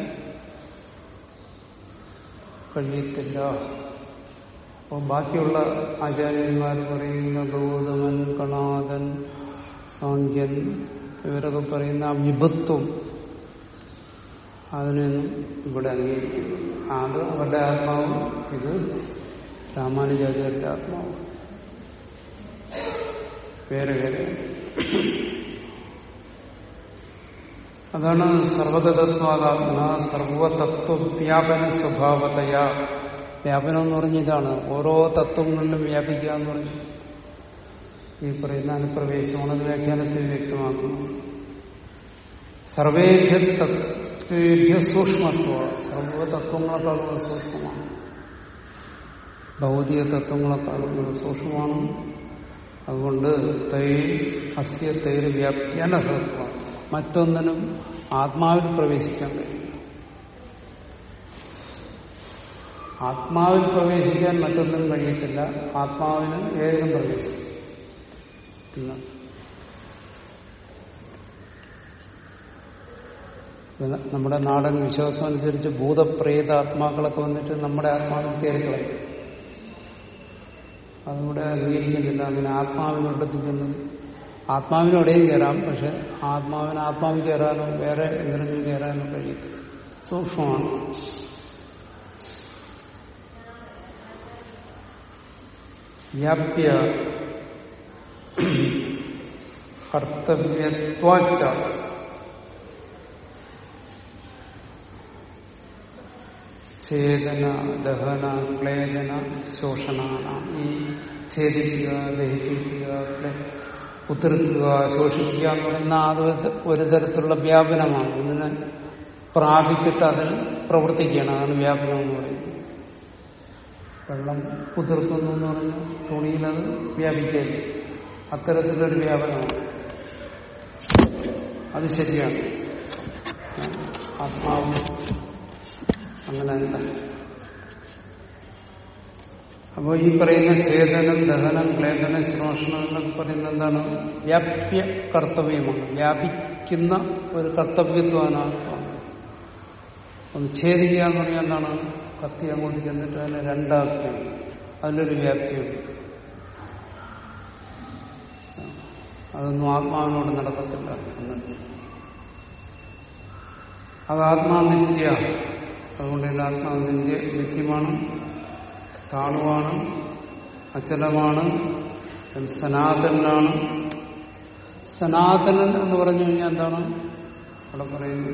കഴിയത്തില്ല. അപ്പോൾ ബാക്കിയുള്ള ആചാര്യന്മാർ പറയുന്ന ഗൗതമൻ കണാദൻ സാഖ്യൻ ഇവരൊക്കെ പറയുന്ന ആ വിഭത്വം അതിനൊന്നും ഇവിടെ അംഗീകരിക്കുന്നു അത് അവരുടെ ആത്മാവും ഇത് രാമാനുചാചാര്യന്റെ ആത്മാവും. വേറെ വേറെ അതാണ് സർവതത്വാത്മ സർവതത്വവ്യാപന സ്വഭാവതയാ. വ്യാപനം എന്ന് പറഞ്ഞ ഇതാണ്. ഓരോ തത്വങ്ങളിലും വ്യാപിക്കുക എന്ന് പറഞ്ഞു. ഈ പറയുന്ന അനുപ്രവേശമാണ് അത് വ്യാഖ്യാനത്തിൽ വ്യക്തമാക്കുന്നു സർവേഭ്യ തത്വേഭ്യ സൂക്ഷ്മത്വ. സർവതത്വങ്ങളെക്കാളും സൂക്ഷ്മമാണ്. ഭൗതിക തത്വങ്ങളെക്കാളും സൂക്ഷ്മമാണ്. അതുകൊണ്ട് തൈ അസ്യ തൈര് വ്യാപ്തിയനഹത്വം മറ്റൊന്നിനും ആത്മാവിൽ പ്രവേശിക്കാൻ കഴിയില്ല. ആത്മാവിൽ പ്രവേശിക്കാൻ മറ്റൊന്നിനും കഴിയത്തില്ല. ആത്മാവിന് ഏതിനും പ്രവേശിക്കും. നമ്മുടെ നാടൻ വിശ്വാസം അനുസരിച്ച് ഭൂതപ്രേത ആത്മാക്കളൊക്കെ വന്നിട്ട് നമ്മുടെ ആത്മാവിൽ കയറിക്കളയും അതുകൂടെ അംഗീകരിക്കുന്നില്ല. അങ്ങനെ ആത്മാവിനോടെത്തിക്കുന്നത് ആത്മാവിനോടെയും കയറാം പക്ഷെ ആത്മാവിന് ആത്മാവ് കയറാനോ വേറെ എന്തിനെങ്കിലും കയറാനോ കഴിയത്തില്ല. സൂക്ഷ്മമാണ്. വ്യാപ്യ കർത്തവ്യത്വാച്ച ഛേദന ദഹന ക്ലേദന ശോഷണാണ് ഈ ഛേദിക്കുക ദഹിപ്പിക്കുക കുതിർക്കുക ശോഷിക്കുക എന്ന് പറയുന്ന അത് ഒരു തരത്തിലുള്ള വ്യാപനമാണ്. ഇതിനെ പ്രാപിച്ചിട്ട് അതിൽ പ്രവർത്തിക്കുകയാണ്. അതാണ് വ്യാപനം എന്ന് പറയുന്നത്. വെള്ളം കുതിർക്കുന്നു എന്ന് പറഞ്ഞ് തുണിയിലത് വ്യാപിക്കരുത് അത്തരത്തിലൊരു വ്യാപനമാണ്. അത് ശരിയാണ്. ആത്മാവ് അങ്ങനെയല്ല അപ്പോൾ ഈ പറയുന്ന ചേതനം ദഹനം ക്ലേദനം ശ്രോഷണം എന്നൊക്കെ പറയുന്നത് എന്താണ്? വ്യാപ്യ കർത്തവ്യമാണ്. വ്യാപിക്കുന്ന ഒരു കർത്തവ്യത്വമാണ്. ഒന്ന് ഛേദിക്കുക എന്ന് പറഞ്ഞാൽ എന്താണ്? കത്തി അങ്ങോട്ട് ചെന്നിട്ട് അതിനെ രണ്ടാക്കുകയാണ് അതിലൊരു വ്യാപ്തിയുണ്ട്. അതൊന്നും ആത്മാവിനോട് നടക്കത്തില്ല. അത് ആത്മാനിത്യ. അതുകൊണ്ട് തന്നെ ആത്മാവ് നിത്യ നിത്യമാണ് സ്ഥാണുവാണ് അചലമാണ് സനാതനാണ്. സനാതനൻ എന്ന് പറഞ്ഞു കഴിഞ്ഞാൽ എന്താണ്? അവിടെ പറയുന്നു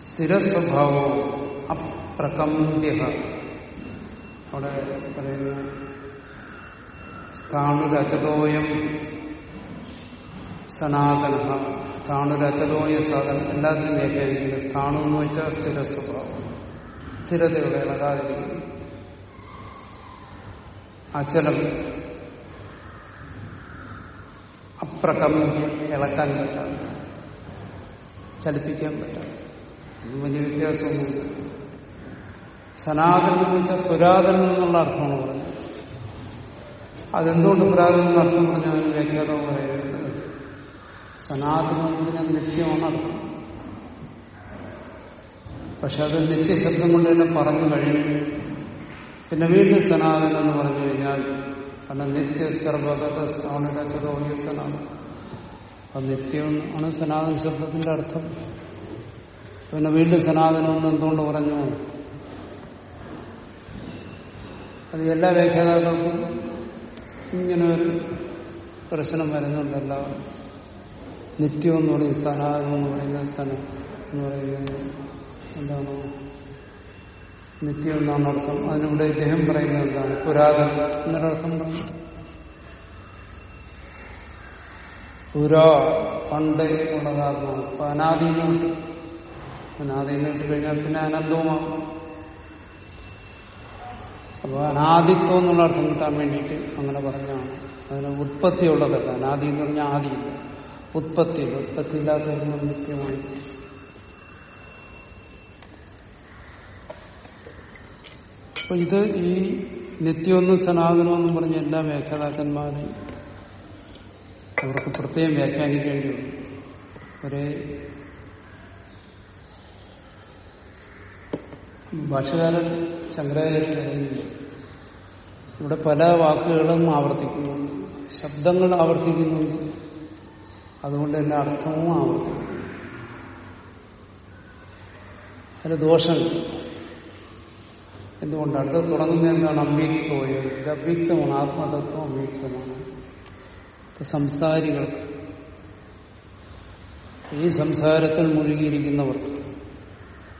സ്ഥിരസ്വഭാവവും അപ്രകമ്പ്യ അവിടെ പറയുന്ന സ്ഥാണുരചതോയം സനാതന സ്ഥാണുരചതോയ സാധനം എല്ലാത്തിനും വ്യാഖ്യാനിക്കുന്നത് സ്ഥാണു എന്ന് വെച്ചാൽ സ്ഥിര സ്വഭാവം സ്ഥിരതയുള്ള ഇളകാതിരിക്കുന്നു അചലം. അപ്രകമ്യം ഇളക്കാൻ പറ്റാത്ത. ചലിപ്പിക്കാൻ പറ്റാത്ത. വലിയ വ്യത്യാസമൊന്നുമില്ല. സനാതനം എന്ന് വെച്ചാൽ പുരാതനം എന്നുള്ള അർത്ഥമാണ് പറഞ്ഞത്. അതെന്തുകൊണ്ട് പുരാതനം എന്ന അർത്ഥം പറഞ്ഞാൽ അതിന് വ്യാഖ്യാനം പറയുന്നത് സനാതനം എന്ന് പറഞ്ഞാൽ നിത്യമാണ് അർത്ഥം. പക്ഷെ അത് നിത്യശബ്ദം കൊണ്ട് തന്നെ പറഞ്ഞു കഴിഞ്ഞു പിന്നെ വീണ്ടും സനാതനം എന്ന് പറഞ്ഞു കഴിഞ്ഞാൽ കാരണം നിത്യ സർവഗത സ്ഥാനരചതോയ സനാതനം അത് നിത്യം ആണ് സനാതന ശബ്ദത്തിന്റെ അർത്ഥം. പിന്നെ വീണ്ടും സനാതനം എന്ന് എന്തുകൊണ്ട് പറഞ്ഞു? അത് എല്ലാ വ്യാഖ്യാതാക്കൾക്കും ഇങ്ങനെ ഒരു പ്രശ്നം വരുന്നുണ്ടല്ല. നിത്യം എന്ന് പറയുന്നത് സനാതനം എന്ന് പറയുന്നത് സന എന്ന് പറയുന്നത് എന്താണ് നിത്യം എന്നാണ് അർത്ഥം അതിനിവിടെ ഇദ്ദേഹം പറയുന്നത് എന്താണ്? പുരാതനം എന്നൊരർത്ഥം പറഞ്ഞു പുരാ പണ്ട് ഉള്ളതാകുന്നു. അപ്പൊ അനാദിന്ന് ഇട്ട് കഴിഞ്ഞാൽ പിന്നെ അനന്തവുമാണ്. അപ്പൊ അനാദിത്വം എന്നുള്ള അർത്ഥം കിട്ടാൻ വേണ്ടിയിട്ട് അങ്ങനെ പറഞ്ഞാണ്. അതിന് ഉത്പത്തിയുള്ളതല്ല. അനാദി എന്ന് പറഞ്ഞാൽ ആദിയില്ല. ഉത്പത്തിയില്ല ഉത്പത്തി ഇല്ലാത്ത നിത്യമായി അപ്പൊ ഇത് ഈ നിത്യമൊന്നും സനാതനമെന്നും പറഞ്ഞ എല്ലാ വ്യാഖ്യാതാക്കന്മാരും അവർക്ക് പ്രത്യേകം വ്യാഖ്യാനിക്കേണ്ടി വന്നു ഒരേ ഭാഷകാരൻ ശങ്കരാചാര്യ ഇവിടെ പല വാക്കുകളും ആവർത്തിക്കുന്നു ശബ്ദങ്ങൾ ആവർത്തിക്കുന്നു അതുകൊണ്ട് തന്നെ അർത്ഥവും ആവർത്തിക്കുന്നു. അതിന് ദോഷമില്ല. എന്തുകൊണ്ട് അടുത്ത് തുടങ്ങുന്ന എന്താണ്? അവ്യക്തോയം ഇത് അവ്യക്തമാണ് ആത്മതത്വം അവ്യക്തമാണ് സംസാരികൾ. ഈ സംസാരത്തിൽ മുഴുകിയിരിക്കുന്നവർ.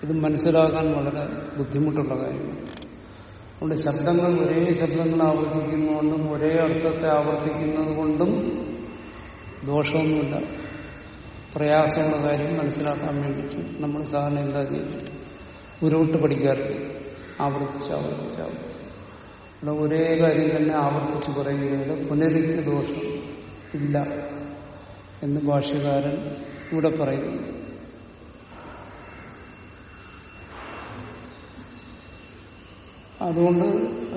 ഇത് മനസ്സിലാക്കാൻ വളരെ ബുദ്ധിമുട്ടുള്ള കാര്യമാണ്. അതുകൊണ്ട് ശബ്ദങ്ങൾ ഒരേ ശബ്ദങ്ങൾ ആവർത്തിക്കുന്നതുകൊണ്ടും ഒരേ അർത്ഥത്തെ ആവർത്തിക്കുന്നത് കൊണ്ടും ദോഷമൊന്നുമില്ല. പ്രയാസമുള്ള കാര്യം മനസ്സിലാക്കാൻ വേണ്ടിയിട്ട് നമ്മൾ സാധാരണ എന്താ ചെയ്യുന്നത് ഉരുവിട്ട് പഠിക്കാറില്ല. ആവർത്തിച്ച് ആവർത്തിച്ച് ആവർത്തിച്ച്. ഇവിടെ ഒരേ കാര്യം തന്നെ ആവർത്തിച്ച് പറയുന്നതിൽ പുനരുക്തി ദോഷം ഇല്ല എന്ന് ഭാഷ്യകാരൻ ഇവിടെ പറയുന്നു. അതുകൊണ്ട്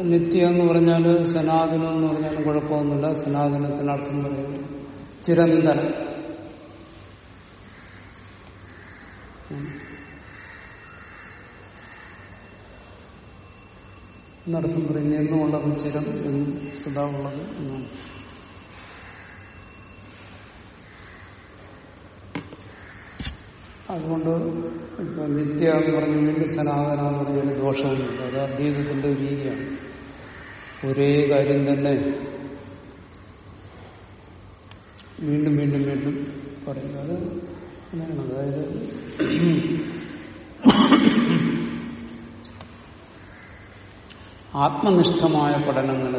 നിത്യം എന്ന് പറഞ്ഞാൽ സനാതനം എന്ന് പറഞ്ഞാലും കുഴപ്പമൊന്നുമില്ല. സനാതനത്തിന് അർത്ഥം പറയുന്നു ചിരന്തനം എന്നർത്ഥം പറയുന്നത് എന്നുള്ളത് ചിരം എന്നും സദാവുള്ളത് എന്നാണ്. അതുകൊണ്ട് ഇപ്പൊ നിത്യ എന്ന് പറഞ്ഞു വീണ്ടും സനാതന എന്ന് പറഞ്ഞാൽ ദോഷമൊന്നുമില്ല അത് അദ്വൈതത്തിന്റെ രീതിയാണ്. ഒരേ കാര്യം തന്നെ വീണ്ടും വീണ്ടും വീണ്ടും പറയുന്നത് അതായത് ആത്മനിഷ്ഠമായ പഠനങ്ങൾ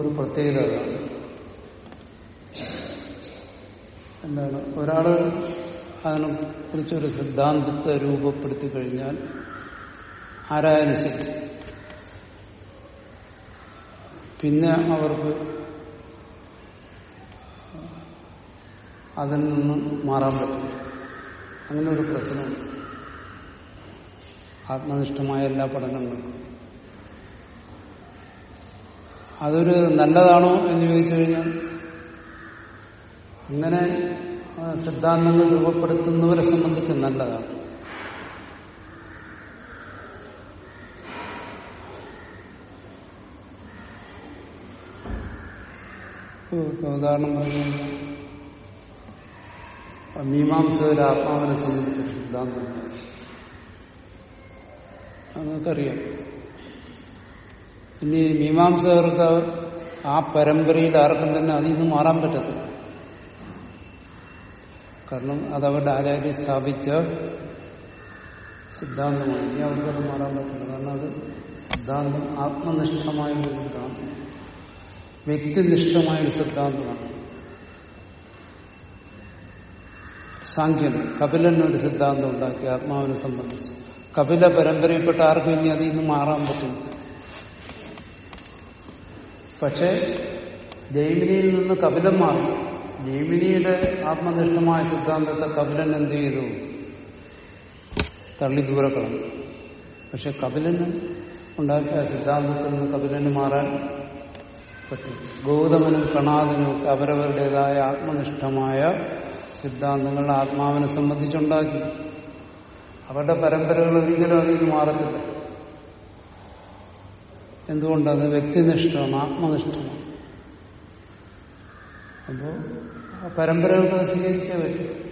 ഒരു പ്രത്യേകത എന്താണ്? ഒരാൾ അതിനെ കുറിച്ചൊരു സിദ്ധാന്തത്തെ രൂപപ്പെടുത്തി കഴിഞ്ഞാൽ ആരായാലും ശരി. പിന്നെ അവർക്ക് അതിൽ നിന്ന് മാറാൻ പറ്റും അങ്ങനെ ഒരു പ്രശ്നമുണ്ട്. ആത്മനിഷ്ഠമായ എല്ലാ പഠനങ്ങളും. അതൊരു നല്ലതാണോ എന്ന് ചോദിച്ചു കഴിഞ്ഞാൽ അങ്ങനെ സിദ്ധാന്തങ്ങൾ രൂപപ്പെടുത്തുന്നവരെ സംബന്ധിച്ച് നല്ലതാണ്. ഉദാഹരണം പറഞ്ഞു മീമാംസകരെ ആത്മാവിനെ സംബന്ധിച്ച സിദ്ധാന്തം. അത് നിങ്ങൾക്കറിയാം ഇനി മീമാംസകർക്ക് ആ പരമ്പരയിൽ ആർക്കും തന്നെ അതിൽ നിന്ന് മാറാൻ പറ്റത്തില്ല. കാരണം അത് അവരുടെ ആചാര്യ സ്ഥാപിച്ച സിദ്ധാന്തമാണ്. ഇനി അവർക്കത് മാറാൻ പറ്റില്ല. കാരണം അത് സിദ്ധാന്തം ആത്മനിഷ്ഠമായ ഒരു സിദ്ധാന്തം. വ്യക്തിനിഷ്ഠമായ ഒരു സിദ്ധാന്തമാണ്. സാഖ്യം കപിലൻ സിദ്ധാന്തം ഉണ്ടാക്കി ആത്മാവിനെ സംബന്ധിച്ച്. കപില പരമ്പരയിൽപ്പെട്ട ആർക്കും ഇനി അതിൽ നിന്ന് മാറാൻ പറ്റില്ല. പക്ഷേ ജൈമിനിയിൽ നിന്ന് കപിലൻ മാറി. ജൈമിനിയുടെ ആത്മനിഷ്ഠമായ സിദ്ധാന്തത്തെ കപിലൻ എന്ത് ചെയ്തു? തള്ളി ദൂരെ കളഞ്ഞു. പക്ഷെ കപിലന് ഉണ്ടാക്കിയ സിദ്ധാന്തത്തിൽ നിന്ന് കപിലന് മാറാൻ പറ്റും ഗൗതമനും കണാദനും ഒക്കെ അവരവരുടേതായ ആത്മനിഷ്ഠമായ സിദ്ധാന്തങ്ങൾ ആത്മാവിനെ സംബന്ധിച്ചുണ്ടാക്കി. അവരുടെ പരമ്പരകൾ ഒരിക്കലും അതിന് മാറത്തില്ല. എന്തുകൊണ്ടത്? വ്യക്തിനിഷ്ഠമാണ് ആത്മനിഷ്ഠമാണ്. അപ്പോ പരമ്പരകൾക്ക് സ്വീകരിച്ചേ പറ്റും.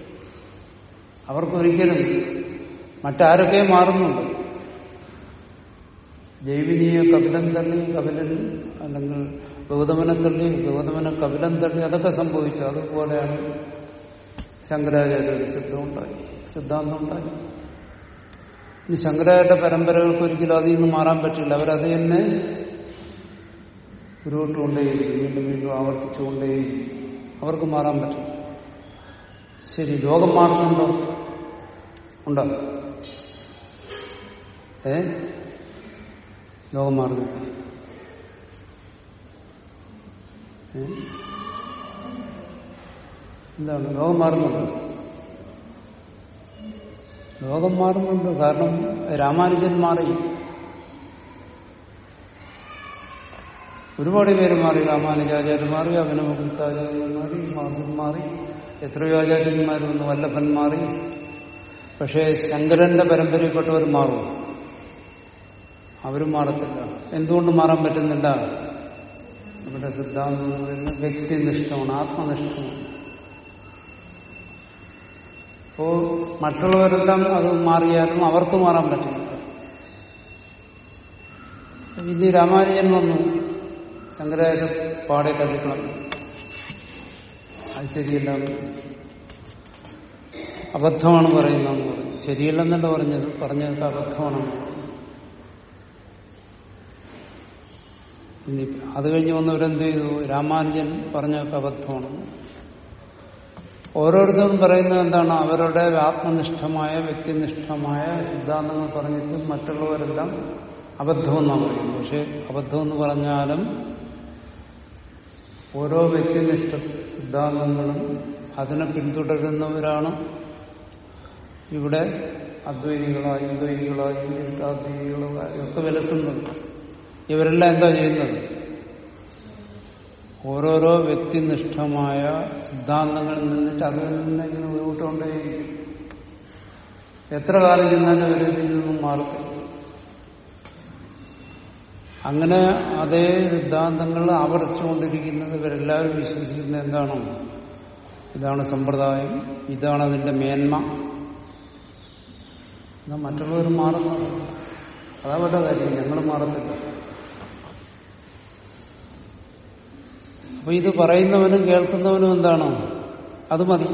അവർക്കൊരിക്കലും മറ്റാരൊക്കെ മാറുന്നുണ്ട്. ജൈവിനീയ കപിലൻ തള്ളി കപിലൻ അല്ലെങ്കിൽ ഗൗതമനെ തള്ളി ഗൗതമനെ കപിലൻ തള്ളി അതൊക്കെ സംഭവിച്ചു. അതുപോലെയാണ് ശങ്കരാചാര്യ സിദ്ധമുണ്ടായി സിദ്ധാന്തം ഉണ്ടായി. ഇനി ശങ്കരാചാര്യ പരമ്പരകൾക്ക് ഒരിക്കലും അതിൽ നിന്ന് മാറാൻ പറ്റില്ല. അവരത് തന്നെ ഉരുവിട്ടുകൊണ്ടേയിരിക്കും വീണ്ടും വീണ്ടും ആവർത്തിച്ചുകൊണ്ടേയിരിക്കും. അവർക്ക് മാറാൻ പറ്റും ശരി ലോകം മാറുന്നുണ്ടോ? ഉണ്ടോ? ഏ? ലോകം മാറുന്നില്ല? എന്താണ്? ലോകം മാറുന്നുണ്ട്? ലോകം മാറുന്നുണ്ട്. കാരണം രാമാനുജൻ മാറി ഒരുപാട് പേര് മാറി. രാമാനുജാചാര്യൻ മാറി അഭിനവഗുപ്താചാര്യൻ മാറി മാധവൻ മാറി എത്രയോ ആചാര്യന്മാർ വന്നു വല്ലഭൻ മാറി. പക്ഷേ ശങ്കരന്റെ പരമ്പരയിൽപ്പെട്ടവർ മാറും. അവരും മാറത്തില്ല. എന്തുകൊണ്ട് മാറാൻ പറ്റുന്നില്ല? നമ്മുടെ സിദ്ധാന്തം എന്ന് വ്യക്തിനിഷ്ഠമാണ് ആത്മനിഷ്ഠമാണ്. അപ്പോ മറ്റുള്ളവരെല്ലാം അത് മാറിയാലും അവർക്ക് മാറാൻ പറ്റില്ല. ഇനി രാമാനുജൻ വന്നു. ശങ്കരാചാര്യ പാടെ തള്ളിക്കളഞ്ഞു അത് ശരിയല്ല. അബദ്ധമാണ് പറയുന്നതെന്ന് പറഞ്ഞു. ശരിയല്ലെന്നല്ല പറഞ്ഞത്. പറഞ്ഞതൊക്കെ അബദ്ധമാണെന്ന് അത് കഴിഞ്ഞ് വന്നവരെന്ത് ചെയ്തു? രാമാനുജൻ പറഞ്ഞതൊക്കെ അബദ്ധമാണെന്ന് ഓരോരുത്തരും പറയുന്നത് എന്താണ്? അവരുടെ ആത്മനിഷ്ഠമായ വ്യക്തിനിഷ്ഠമായ സിദ്ധാന്തങ്ങൾ പറഞ്ഞിട്ട് മറ്റുള്ളവരെല്ലാം അബദ്ധമെന്നാണ് പറയുന്നത്. പക്ഷെ അബദ്ധമെന്ന് പറഞ്ഞാലും ഓരോ വ്യക്തിനിഷ്ഠ സിദ്ധാന്തങ്ങളും അതിനെ പിന്തുടരുന്നവരാണ് ഇവിടെ അദ്വൈതികളായി ദ്വൈതികളായി ഒക്കെ വിലസുന്നത്. ഇവരെല്ലാം എന്താ ചെയ്യുന്നത്? ഓരോരോ വ്യക്തിനിഷ്ഠമായ സിദ്ധാന്തങ്ങളിൽ നിന്നിട്ട് അതിൽ നിന്ന് ഇങ്ങനെ എത്ര കാലം ചെന്നാലും അവർ ഇതിൽ നിന്നും മാറത്തില്ല. അങ്ങനെ അതേ സിദ്ധാന്തങ്ങൾ ആവർത്തിച്ചുകൊണ്ടിരിക്കുന്നത് ഇവരെല്ലാവരും വിശ്വസിക്കുന്നത് എന്താണോ? ഇതാണ് സമ്പ്രദായം. ഇതാണ് അതിന്റെ മേന്മ. മറ്റുള്ളവർ മാറുന്നത്. അതവരുടെ കാര്യം. ഞങ്ങൾ മാറത്തില്ല. അപ്പൊ ഇത് പറയുന്നവനും കേൾക്കുന്നവനും എന്താണോ അത് മതി.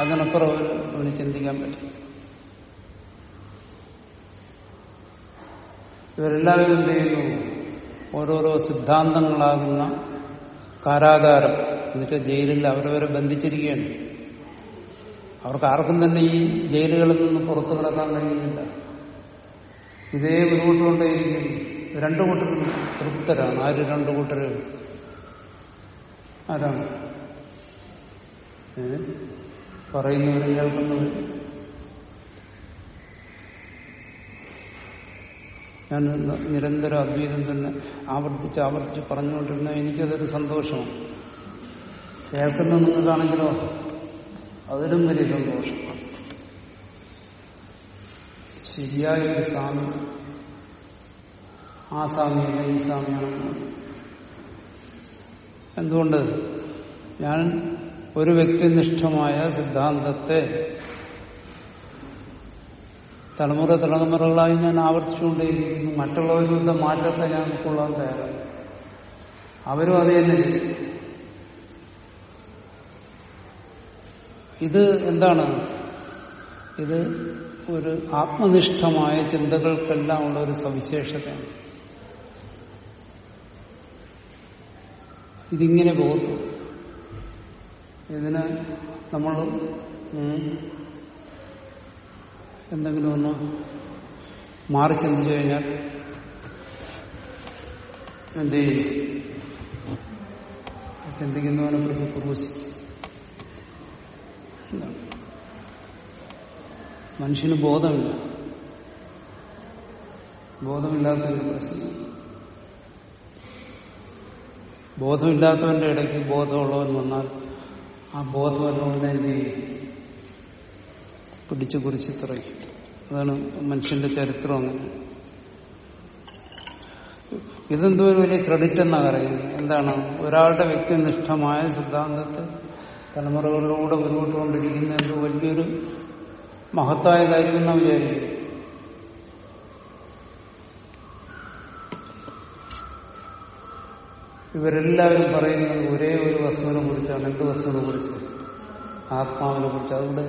അതിനപ്പുറം അവന് ചിന്തിക്കാൻ പറ്റും ഇവരെല്ലാവരും എന്ത് ചെയ്യുന്നു? ഓരോരോ സിദ്ധാന്തങ്ങളാകുന്ന കാരാകാരം. എന്നുവെച്ചാൽ ജയിലിൽ അവരവരെ ബന്ധിച്ചിരിക്കുകയാണ്. അവർക്ക് ആർക്കും തന്നെ ഈ ജയിലുകളിൽ നിന്ന് പുറത്തു കിടക്കാൻ കഴിയുന്നില്ല. ഇതേ ബുദ്ധിമുട്ടുകൊണ്ടേ രണ്ടു കൂട്ടരും തൃപ്തരാണ്. ആര് രണ്ടു കൂട്ടര്? ആരാണ്? പറയുന്നവരും കേൾക്കുന്നവരും. ഞാൻ നിരന്തര അദ്വൈതം തന്നെ ആവർത്തിച്ച് ആവർത്തിച്ച് പറഞ്ഞുകൊണ്ടിരുന്ന എനിക്കതൊരു സന്തോഷമാണ്. കേൾക്കുന്ന നിങ്ങൾക്കാണെങ്കിലോ അതിലും വലിയ സന്തോഷം. ശരിയായ ഒരു സ്വാമി ആ സ്വാമിയല്ല ഈ സ്വാമിയാണ് എന്തുകൊണ്ട്? ഞാൻ ഒരു വ്യക്തിനിഷ്ഠമായ സിദ്ധാന്തത്തെ തലമുറ തലമുറകളായി ഞാൻ ആവർത്തിച്ചുകൊണ്ടേയിരിക്കുന്നു. മറ്റുള്ളവരുടെ മാറ്റത്തെ ഞാൻ ഉൾക്കൊള്ളാൻ തയ്യാറാണ്. അവരും അത് തന്നെ ചെയ്യും. ഇത് എന്താണ്? ഇത് ഒരു ആത്മനിഷ്ഠമായ ചിന്തകൾക്കെല്ലാം ഉള്ള ഒരു സവിശേഷതയാണ്. ഇതിങ്ങനെ പോകുന്നു. ഇതിന് നമ്മൾ എന്തെങ്കിലും ഒന്ന് മാറി ചിന്തിച്ചു കഴിഞ്ഞാൽ എന്ത് ചെയ്യും? ചിന്തിക്കുന്നവനെ കുറിച്ച് എന്താണ്? മനുഷ്യന് ബോധമില്ല. ബോധമില്ലാത്തതിന്റെ പ്രശ്നം. ബോധമില്ലാത്തവന്റെ ഇടയ്ക്ക് ബോധമുള്ളവൻ വന്നാൽ ആ ബോധമുള്ളവനെ എന്ത് ചെയ്യും? പിടിച്ചു കുറിച്ച് പറയും അതാണ് മനുഷ്യന്റെ ചരിത്രം അങ്ങനെ. ഇതെന്തോ ഒരു വലിയ ക്രെഡിറ്റ് എന്നാ പറയുന്നത്. എന്താണ്? ഒരാളുടെ വ്യക്തിനിഷ്ഠമായ സിദ്ധാന്തത്തെ തലമുറകളിലൂടെ മുന്നോട്ടുകൊണ്ടിരിക്കുന്ന എന്തോ വലിയൊരു മഹത്തായ കാര്യമെന്നാ വിചാരിക്കും ഇവരെല്ലാവരും പറയുന്നത് ഒരേ ഒരു വസ്തുവിനെ കുറിച്ചാണ്. എന്ത് വസ്തുവിനെ കുറിച്ച്? ആത്മാവിനെ കുറിച്ച്. അതുകൊണ്ട്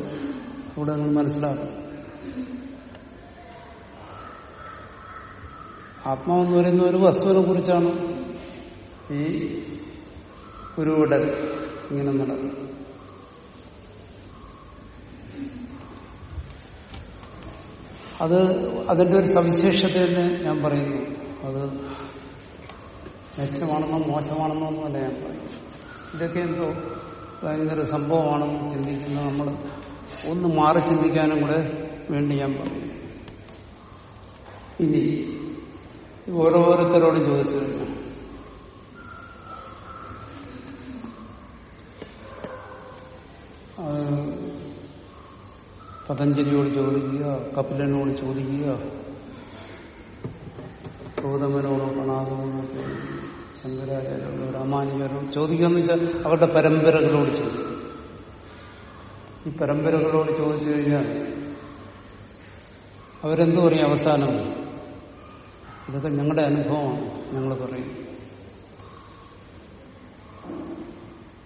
ഇവിടെ നിങ്ങൾ മനസ്സിലാക്കും. ആത്മാവെന്ന് പറയുന്ന ഒരു വസ്തുവിനെ കുറിച്ചാണ് ഈ ഉരുവിടൽ ഇങ്ങനെ നടക്കുന്നത് അത് അതിന്റെ ഒരു സവിശേഷത തന്നെ ഞാൻ പറയുന്നു. അത് മെച്ചമാണെന്നോ മോശമാണെന്നോ ഒന്നുമല്ല ഞാൻ പറയും. ഇതൊക്കെ എന്തോ ഭയങ്കര സംഭവമാണെന്ന് ചിന്തിക്കുന്ന നമ്മൾ ഒന്ന് മാറി ചിന്തിക്കാനും കൂടെ വേണ്ടി ഞാൻ പറയും. ഇനി ഓരോരുത്തരോടും ചോദിച്ചു പതഞ്ജലിയോട് ചോദിക്കുക കപിലനോട് ചോദിക്കുക ഗൗതമനോടോ പ്രണാദനോടോ ശങ്കരാചാര്യോടോ രാമാനുജരോട് ചോദിക്കുകയെന്ന് വെച്ചാൽ അവരുടെ പരമ്പരകളോട് ചോദിക്കും. ഈ പരമ്പരകളോട് ചോദിച്ചു കഴിഞ്ഞാൽ അവരെന്തു പറയും അവസാനം ഇതൊക്കെ ഞങ്ങളുടെ അനുഭവമാണ് ഞങ്ങൾ പറയും.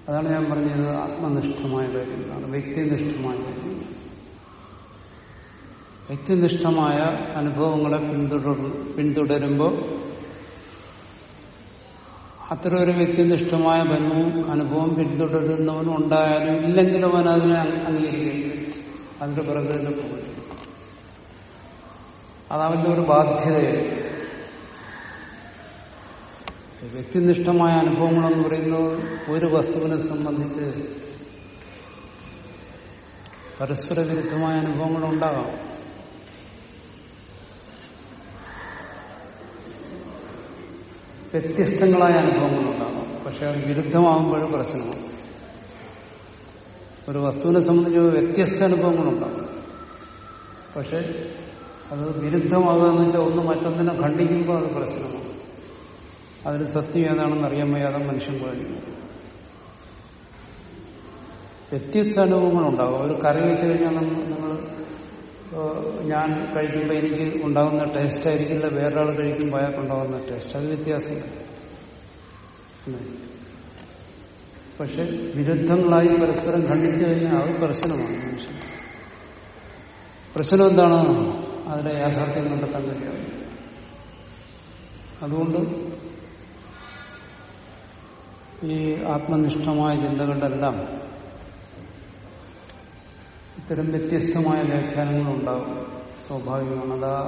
അതാണ് ഞാൻ പറഞ്ഞത് ആത്മനിഷ്ഠമായ കാര്യങ്ങളാണ് വ്യക്തിനിഷ്ഠമായ കാര്യങ്ങൾ വ്യക്തിനിഷ്ഠമായ അനുഭവങ്ങളെ പിന്തുടർ പിന്തുടരുമ്പോൾ അത്ര ഒരു വ്യക്തിനിഷ്ഠമായ ബന്ധവും അനുഭവം പിന്തുടരുന്നവനും ഉണ്ടായാലും ഇല്ലെങ്കിലും അവൻ അതിനെ അംഗ- അംഗീകരിക്കില്ല അതിന്റെ പുറകെ തന്നെ പോകും അതവന്റെ ഒരു ബാധ്യതയാണ്. വ്യക്തിനിഷ്ഠമായ അനുഭവങ്ങളെന്ന് പറയുന്നത് ഒരു വസ്തുവിനെ സംബന്ധിച്ച് പരസ്പര വിരുദ്ധമായ അനുഭവങ്ങൾ വ്യത്യസ്തങ്ങളായ അനുഭവങ്ങൾ ഉണ്ടാകും പക്ഷെ അത് വിരുദ്ധമാകുമ്പോഴും പ്രശ്നമാണ് ഒരു വസ്തുവിനെ സംബന്ധിച്ച് വ്യത്യസ്ത അനുഭവങ്ങളുണ്ടാകും. പക്ഷെ അത് വിരുദ്ധമാകുകയെന്ന് വെച്ചാൽ ഒന്ന് മറ്റൊന്നിനെ ഖണ്ഡിക്കുമ്പോൾ അത് പ്രശ്നമാണ്. അതിന് സത്യം ഏതാണെന്ന് അറിയാൻ വയ്യാതെ മനുഷ്യൻ കഴിയും വ്യത്യസ്ത അനുഭവങ്ങളുണ്ടാകും. ഒരു കറി വെച്ച് കഴിഞ്ഞാൽ നിങ്ങൾ ഞാൻ കഴിക്കുമ്പോൾ എനിക്ക് ഉണ്ടാകുന്ന ടേസ്റ്റ് ആയിരിക്കില്ല വേറൊരാൾ കഴിക്കുമ്പോൾ അയാൾക്ക് ഉണ്ടാകുന്ന ടേസ്റ്റ് അത് വ്യത്യാസമില്ല. പക്ഷെ വിരുദ്ധങ്ങളായി പരസ്പരം ഖണ്ഡിച്ചു കഴിഞ്ഞാൽ അത് പ്രശ്നമാണ് മനുഷ്യൻ. പ്രശ്നം എന്താണ്? അതിലെ യാഥാർത്ഥ്യം കണ്ടെത്താൻ കഴിയാതെ. അതുകൊണ്ട് ഈ ആത്മനിഷ്ഠമായ ചിന്തകളുടെ എല്ലാം ഇത്തരം വ്യത്യസ്തമായ വ്യാഖ്യാനങ്ങളുണ്ടാകും സ്വാഭാവികമാണ്. അത്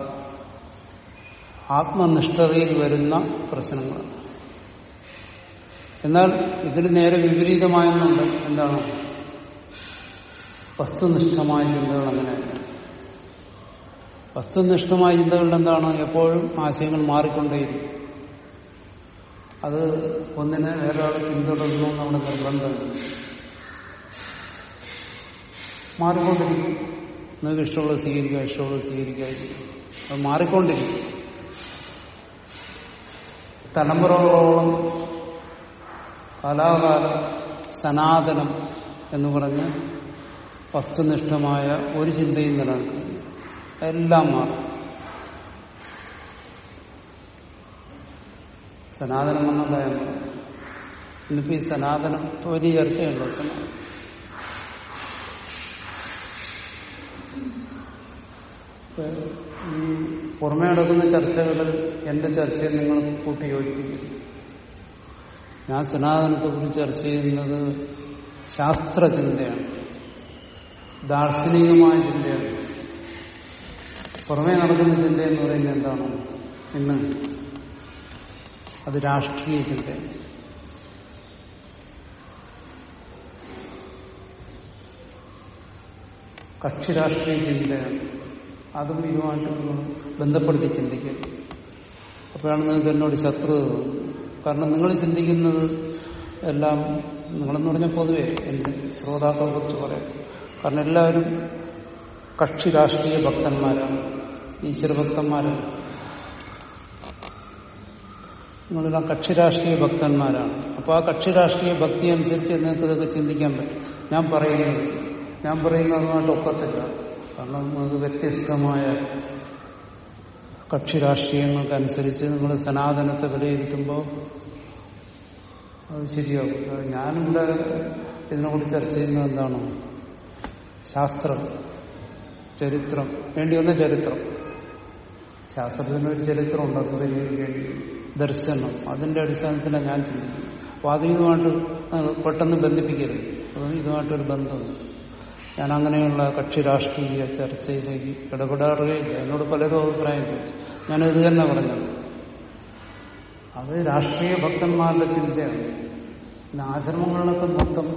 ആത്മനിഷ്ഠതയിൽ വരുന്ന പ്രശ്നങ്ങളാണ് എന്നാൽ ഇതിന് നേരെ വിപരീതമായെന്നുണ്ട്. എന്താണ്? വസ്തുനിഷ്ഠമായ ചിന്തകൾ അങ്ങനെയല്ല വസ്തുനിഷ്ഠമായ ചിന്തകളിൽ എന്താണ്? എപ്പോഴും ആശയങ്ങൾ മാറിക്കൊണ്ടേയിരിക്കും. അത് ഒന്നിനെ വേറൊരാൾ പിന്തുടരുന്നു നമ്മുടെ നിർബന്ധമില്ല മാറിക്കൊണ്ടിരിക്കും. നിങ്ങൾക്ക് ഇഷ്ടമുള്ളത് സ്വീകരിക്കുക ഇഷ്ടമുള്ളത് സ്വീകരിക്കാതിരിക്കും അത് മാറിക്കൊണ്ടിരിക്കും. തലമുറകളോളം കാലാകാലം സനാതനം എന്ന് പറഞ്ഞ് വസ്തുനിഷ്ഠമായ ഒരു ചിന്തയും നിലനിൽക്കുന്നു എല്ലാം മാറും. സനാതനം എന്നുള്ള ഇന്നിപ്പോ ഈ സനാതനം ഒരു ചർച്ചയുണ്ടോ. സനാതനം ഈ പുറമേ നടക്കുന്ന ചർച്ചകളിൽ എന്റെ ചർച്ചയിൽ നിങ്ങൾ കൂട്ടി യോജിപ്പിക്കുന്നു ഞാൻ സനാതനത്തെ കുറിച്ച് ചർച്ച ചെയ്യുന്നത് ശാസ്ത്രചിന്തയാണ്. ദാർശനികമായ ചിന്തയാണ്. പുറമേ നടക്കുന്ന ചിന്ത എന്ന് പറയുന്നത് എന്താണ്? ഇന്ന് അത് രാഷ്ട്രീയ ചിന്തയാണ്. കക്ഷി രാഷ്ട്രീയ ചിന്തയാണ്. അതും ഇതുമായിട്ട് ബന്ധപ്പെടുത്തി ചിന്തിക്കും അപ്പോഴാണ് നിങ്ങൾക്ക് എന്നോട് ശത്രു കാരണം നിങ്ങൾ ചിന്തിക്കുന്നത് എല്ലാം നിങ്ങളെന്ന് പറഞ്ഞാൽ പൊതുവെ എന്റെ ശ്രോതാക്കളെ കുറിച്ച് പറയാം. കാരണം എല്ലാവരും കക്ഷി രാഷ്ട്രീയ ഭക്തന്മാരാണ്. ഈശ്വരഭക്തന്മാരാണ് നിങ്ങളെല്ലാം കക്ഷി രാഷ്ട്രീയ ഭക്തന്മാരാണ്. അപ്പോൾ ആ കക്ഷി രാഷ്ട്രീയ ഭക്തി അനുസരിച്ച് നിങ്ങൾക്ക് ഇതൊക്കെ ചിന്തിക്കാൻ പറ്റും. ഞാൻ പറയുന്നത് ഞാൻ പറയുന്നതുമായിട്ട് ഒക്കത്തില്ല. കാരണം അത് വ്യത്യസ്തമായ കക്ഷി രാഷ്ട്രീയങ്ങൾക്കനുസരിച്ച് നിങ്ങൾ സനാതനത്തെ വിലയിരുത്തുമ്പോൾ അത് ശരിയാകും ഞാനിവിടെ ഇതിനെക്കുറിച്ച് ചർച്ച ചെയ്യുന്നത് എന്താണ്? ശാസ്ത്രം ചരിത്രം വേണ്ടി വന്ന ചരിത്രം. ശാസ്ത്രത്തിന് ഒരു ചരിത്രം ഉണ്ടാക്കുന്നതിന് വേണ്ടി ദർശനം. അതിന്റെ അടിസ്ഥാനത്തിലാണ് ഞാൻ ചിന്തിക്കുന്നത്. അപ്പൊ അതുമായിട്ട് പെട്ടെന്ന് ബന്ധിപ്പിക്കരുത്. അതും ഇതുമായിട്ടൊരു ബന്ധമുണ്ട്. ഞാൻ അങ്ങനെയുള്ള കക്ഷി രാഷ്ട്രീയ ചർച്ചയിലേക്ക് ഇടപെടാറുകയില്ല. എന്നോട് പലരും അഭിപ്രായം ചോദിച്ചു. ഞാനിത് തന്നെ പറഞ്ഞത് അത് രാഷ്ട്രീയ ഭക്തന്മാരുടെ ചിന്തയാണ്. പിന്നെ ആശ്രമങ്ങളിലൊക്കെ മൊത്തം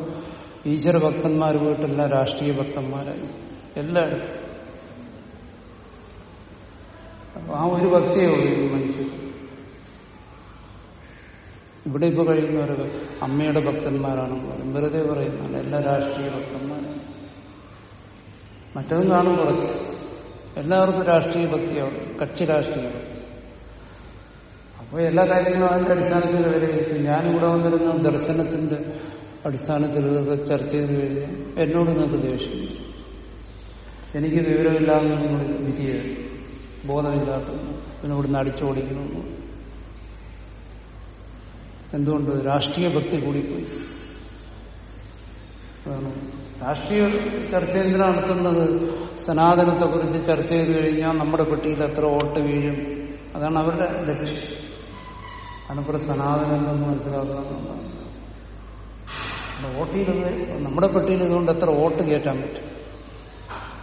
ഈശ്വര ഭക്തന്മാർ പോയിട്ടെല്ലാം രാഷ്ട്രീയ ഭക്തന്മാരായി. എല്ലായിടത്തും. ആ ഒരു ഭക്തിയേ ഉള്ളൂ മനുഷ്യർ ഇവിടെ ഇപ്പൊ കഴിയുന്നവരൊക്കെ അമ്മയുടെ ഭക്തന്മാരാണെന്ന് പറയും. വെറുതെ പറയുന്നതാണ് എല്ലാ രാഷ്ട്രീയ ഭക്തന്മാരാണ് മറ്റതും കാണും കുറച്ച്. എല്ലാവർക്കും രാഷ്ട്രീയ ഭക്തിയാണ് കക്ഷി രാഷ്ട്രീയ ഭക്തി. അപ്പോൾ എല്ലാ കാര്യങ്ങളും അതിന്റെ അടിസ്ഥാനത്തിൽ വിലയിരുത്തും ഞാനിവിടെ വന്നിരുന്ന ദർശനത്തിന്റെ അടിസ്ഥാനത്തിൽ ഇതൊക്കെ ചർച്ച ചെയ്ത് കഴിഞ്ഞാൽ എന്നോട് നിങ്ങൾക്ക് ദേഷ്യം എനിക്ക് വിവരമില്ലാന്ന് നിങ്ങൾ വിധിയെ ബോധമില്ലാത്ത പിന്നെ ഇവിടുന്ന് അടിച്ചോടിക്കുന്നു എന്തുകൊണ്ട്? രാഷ്ട്രീയ ഭക്തി കൂടിപ്പോയി. രാഷ്ട്രീയ ചർച്ച എന്തിനാ നടത്തുന്നത്? സനാതനത്തെ കുറിച്ച് ചർച്ച ചെയ്ത് കഴിഞ്ഞാൽ നമ്മുടെ പെട്ടിയിൽ എത്ര വോട്ട് വീഴും? അതാണ് അവരുടെ ലക്ഷ്യം. അതിനപ്പുറം സനാതനം എന്തെന്ന് മനസ്സിലാക്കുക വോട്ടിൽ നമ്മുടെ പെട്ടിയിൽ ഇതുകൊണ്ട് എത്ര വോട്ട് കയറ്റാൻ പറ്റും?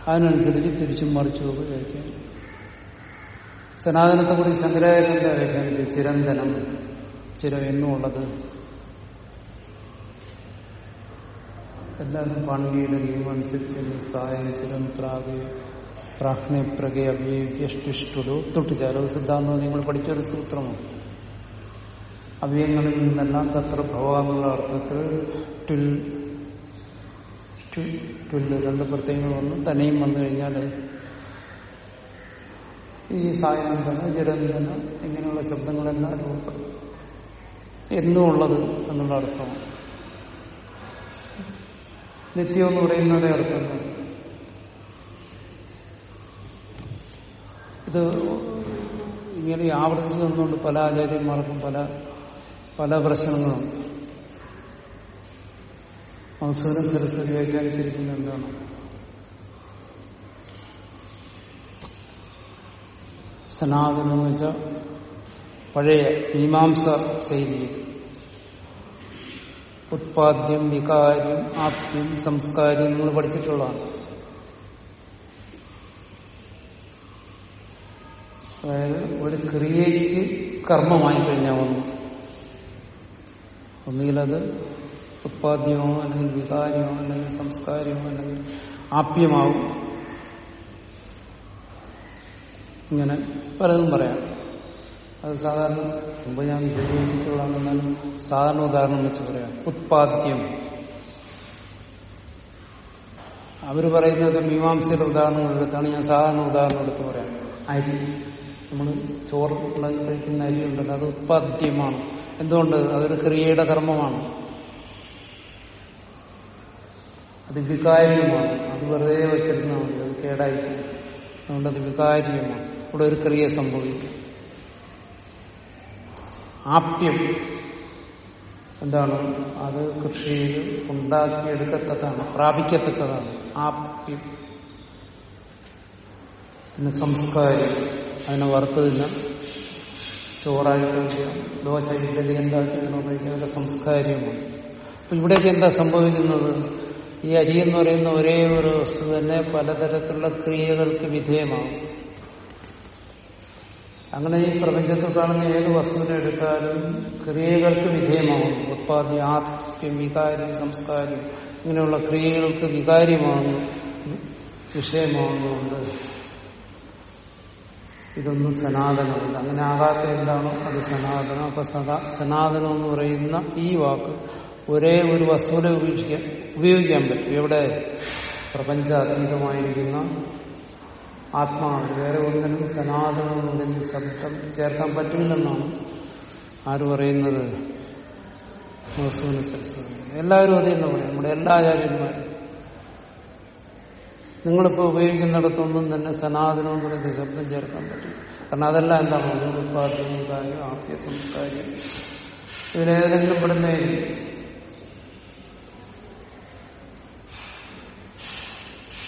അതിനനുസരിച്ച് തിരിച്ചും മറിച്ചു ഒക്കെ കഴിക്കാൻ സനാതനത്തെ കുറിച്ച് വ്യാഖ്യാനിച്ചു ചിരന്തനം. ചിരം എല്ലാവരും പാണ്ഡിയുടെ നിയമം അനുസരിച്ച് സായം ചിരം പ്രാഗ് പ്രാജ്ഞ പ്രകെ അവ്യഷ്ടിഷ്ടുടോ തൊട്ടുചാലോ സിദ്ധാന്തം നിങ്ങൾ പഠിച്ചൊരു സൂത്രമാണ്. അവയങ്ങളിൽ നിന്നെല്ലാം തത്ര ഭവാന്നുള്ള അർത്ഥത്തിൽ രണ്ട് പ്രത്യയങ്ങൾ വന്നു. തന്നെയും വന്നു കഴിഞ്ഞാൽ ഈ സായനന്തന ജലന്തന ഇങ്ങനെയുള്ള ശബ്ദങ്ങളെല്ലാം രൂപപ്പെടും. എന്നുള്ളത് എന്നുള്ള അർത്ഥമാണ്. നിത്യം എന്ന് പറയുന്നത് അർത്ഥം. ഇത് ഇങ്ങനെ ആവർത്തിച്ച് വന്നുകൊണ്ട് പല ആചാര്യന്മാർക്കും പല പല പ്രശ്നങ്ങളും. അവസരം സരസ്വതി വ്യാഖ്യാനിച്ചിരിക്കുന്ന എന്താണ്? സനാതനം എന്ന് വെച്ചാൽ പഴയ മീമാംസ ശൈലി. ഉത്പാദ്യം വികാര്യം ആപ്യം സംസ്കാരം നിങ്ങൾ പഠിച്ചിട്ടുള്ളതാണ്. അതായത് ഒരു ക്രിയയ്ക്ക് കർമ്മമായി കഴിഞ്ഞാൽ ഒന്ന് ഒന്നുകിലത് ഉത്പാദ്യമോ അല്ലെങ്കിൽ വികാരമോ അല്ലെങ്കിൽ സംസ്കാരമോ അല്ലെങ്കിൽ ആപ്യമാവും. ഇങ്ങനെ പലതും പറയാം. അത് സാധാരണ മുമ്പ് ഞാൻ വിശദീകരിച്ചിട്ടുള്ള സാധാരണ ഉദാഹരണം വെച്ച് പറയാം. ഉത്പാദ്യം. അവർ പറയുന്നത് മീമാംസയുടെ ഉദാഹരണം എടുത്താണ്. ഞാൻ സാധാരണ ഉദാഹരണം എടുത്ത് പറയാം. അരി. നമ്മൾ ചോറ് കഴിക്കുന്ന അരി ഉണ്ടല്ലോ അത് ഉത്പാദ്യമാണ്. എന്തുകൊണ്ട്? അതൊരു ക്രിയയുടെ കർമ്മമാണ്. അത് വികാര്യമാണ്. അത് വെറുതെ വെച്ചിരുന്ന മതി. അത് കേടായി അതുകൊണ്ട് അത് വികാര്യമാണ്. ഇവിടെ ഒരു ക്രിയ സംഭവിക്കും. ആപ്യം. എന്താണ്? അത് കൃഷിയിൽ ഉണ്ടാക്കിയെടുക്കത്തക്കതാണ് പ്രാപിക്കത്തക്കതാണ്. ആപ്യം. പിന്നെ സംസ്കാരം. അതിനെ വറുത്ത് തിന്നാം ചോറായി കഴിക്കാം ദോശ കഴിക്കാം അതൊക്കെ സംസ്കാര്യമാണ് അപ്പൊ ഇവിടേക്ക് എന്താ സംഭവിക്കുന്നത്? ഈ അരി എന്ന് പറയുന്ന ഒരേ ഒരു വസ്തു തന്നെ പലതരത്തിലുള്ള ക്രിയകൾക്ക് വിധേയമാകും. അങ്ങനെ ഈ പ്രപഞ്ചത്തിൽ കാണുന്ന ഏത് വസ്തുവിനെ എടുത്താലും ക്രിയകൾക്ക് വിധേയമാകുന്നു. ഉത്പാദി ആത്മ്യം വികാരി സംസ്കാരം ഇങ്ങനെയുള്ള ക്രിയകൾക്ക് വികാര്യമാകുന്നു വിഷയമാകുന്നുണ്ട് ഇതൊന്നും സനാതനമല്ല. അങ്ങനെ ആകാത്ത എന്താണോ അത് സനാതനം. അപ്പൊ സനാതനം എന്ന് പറയുന്ന ഈ വാക്ക് ഒരേ ഒരു വസ്തുവിനെ ഉപയോഗിക്കാൻ ഉപയോഗിക്കാൻ പറ്റും. എവിടെ? പ്രപഞ്ചാതീതമായിരിക്കുന്ന ആത്മാവ് വേറെ ഒന്നിനും സനാതനം ശബ്ദം ചേർക്കാൻ പറ്റില്ലെന്നാണ് ആര് പറയുന്നത്? എല്ലാവരും അത് തന്നെ പറയും. നമ്മുടെ എല്ലാ ആചാര്യന്മാരും. നിങ്ങളിപ്പോൾ ഉപയോഗിക്കുന്നിടത്തൊന്നും തന്നെ സനാതനം എന്ന് പറയുന്ന ശബ്ദം ചേർക്കാൻ പറ്റും കാരണം അതെല്ലാം എന്താണ് ഉത്പാദനം കാര്യം ആപ്യ സംസ്കാരം. ഇതിലേതെങ്കിലും പെടുന്നേ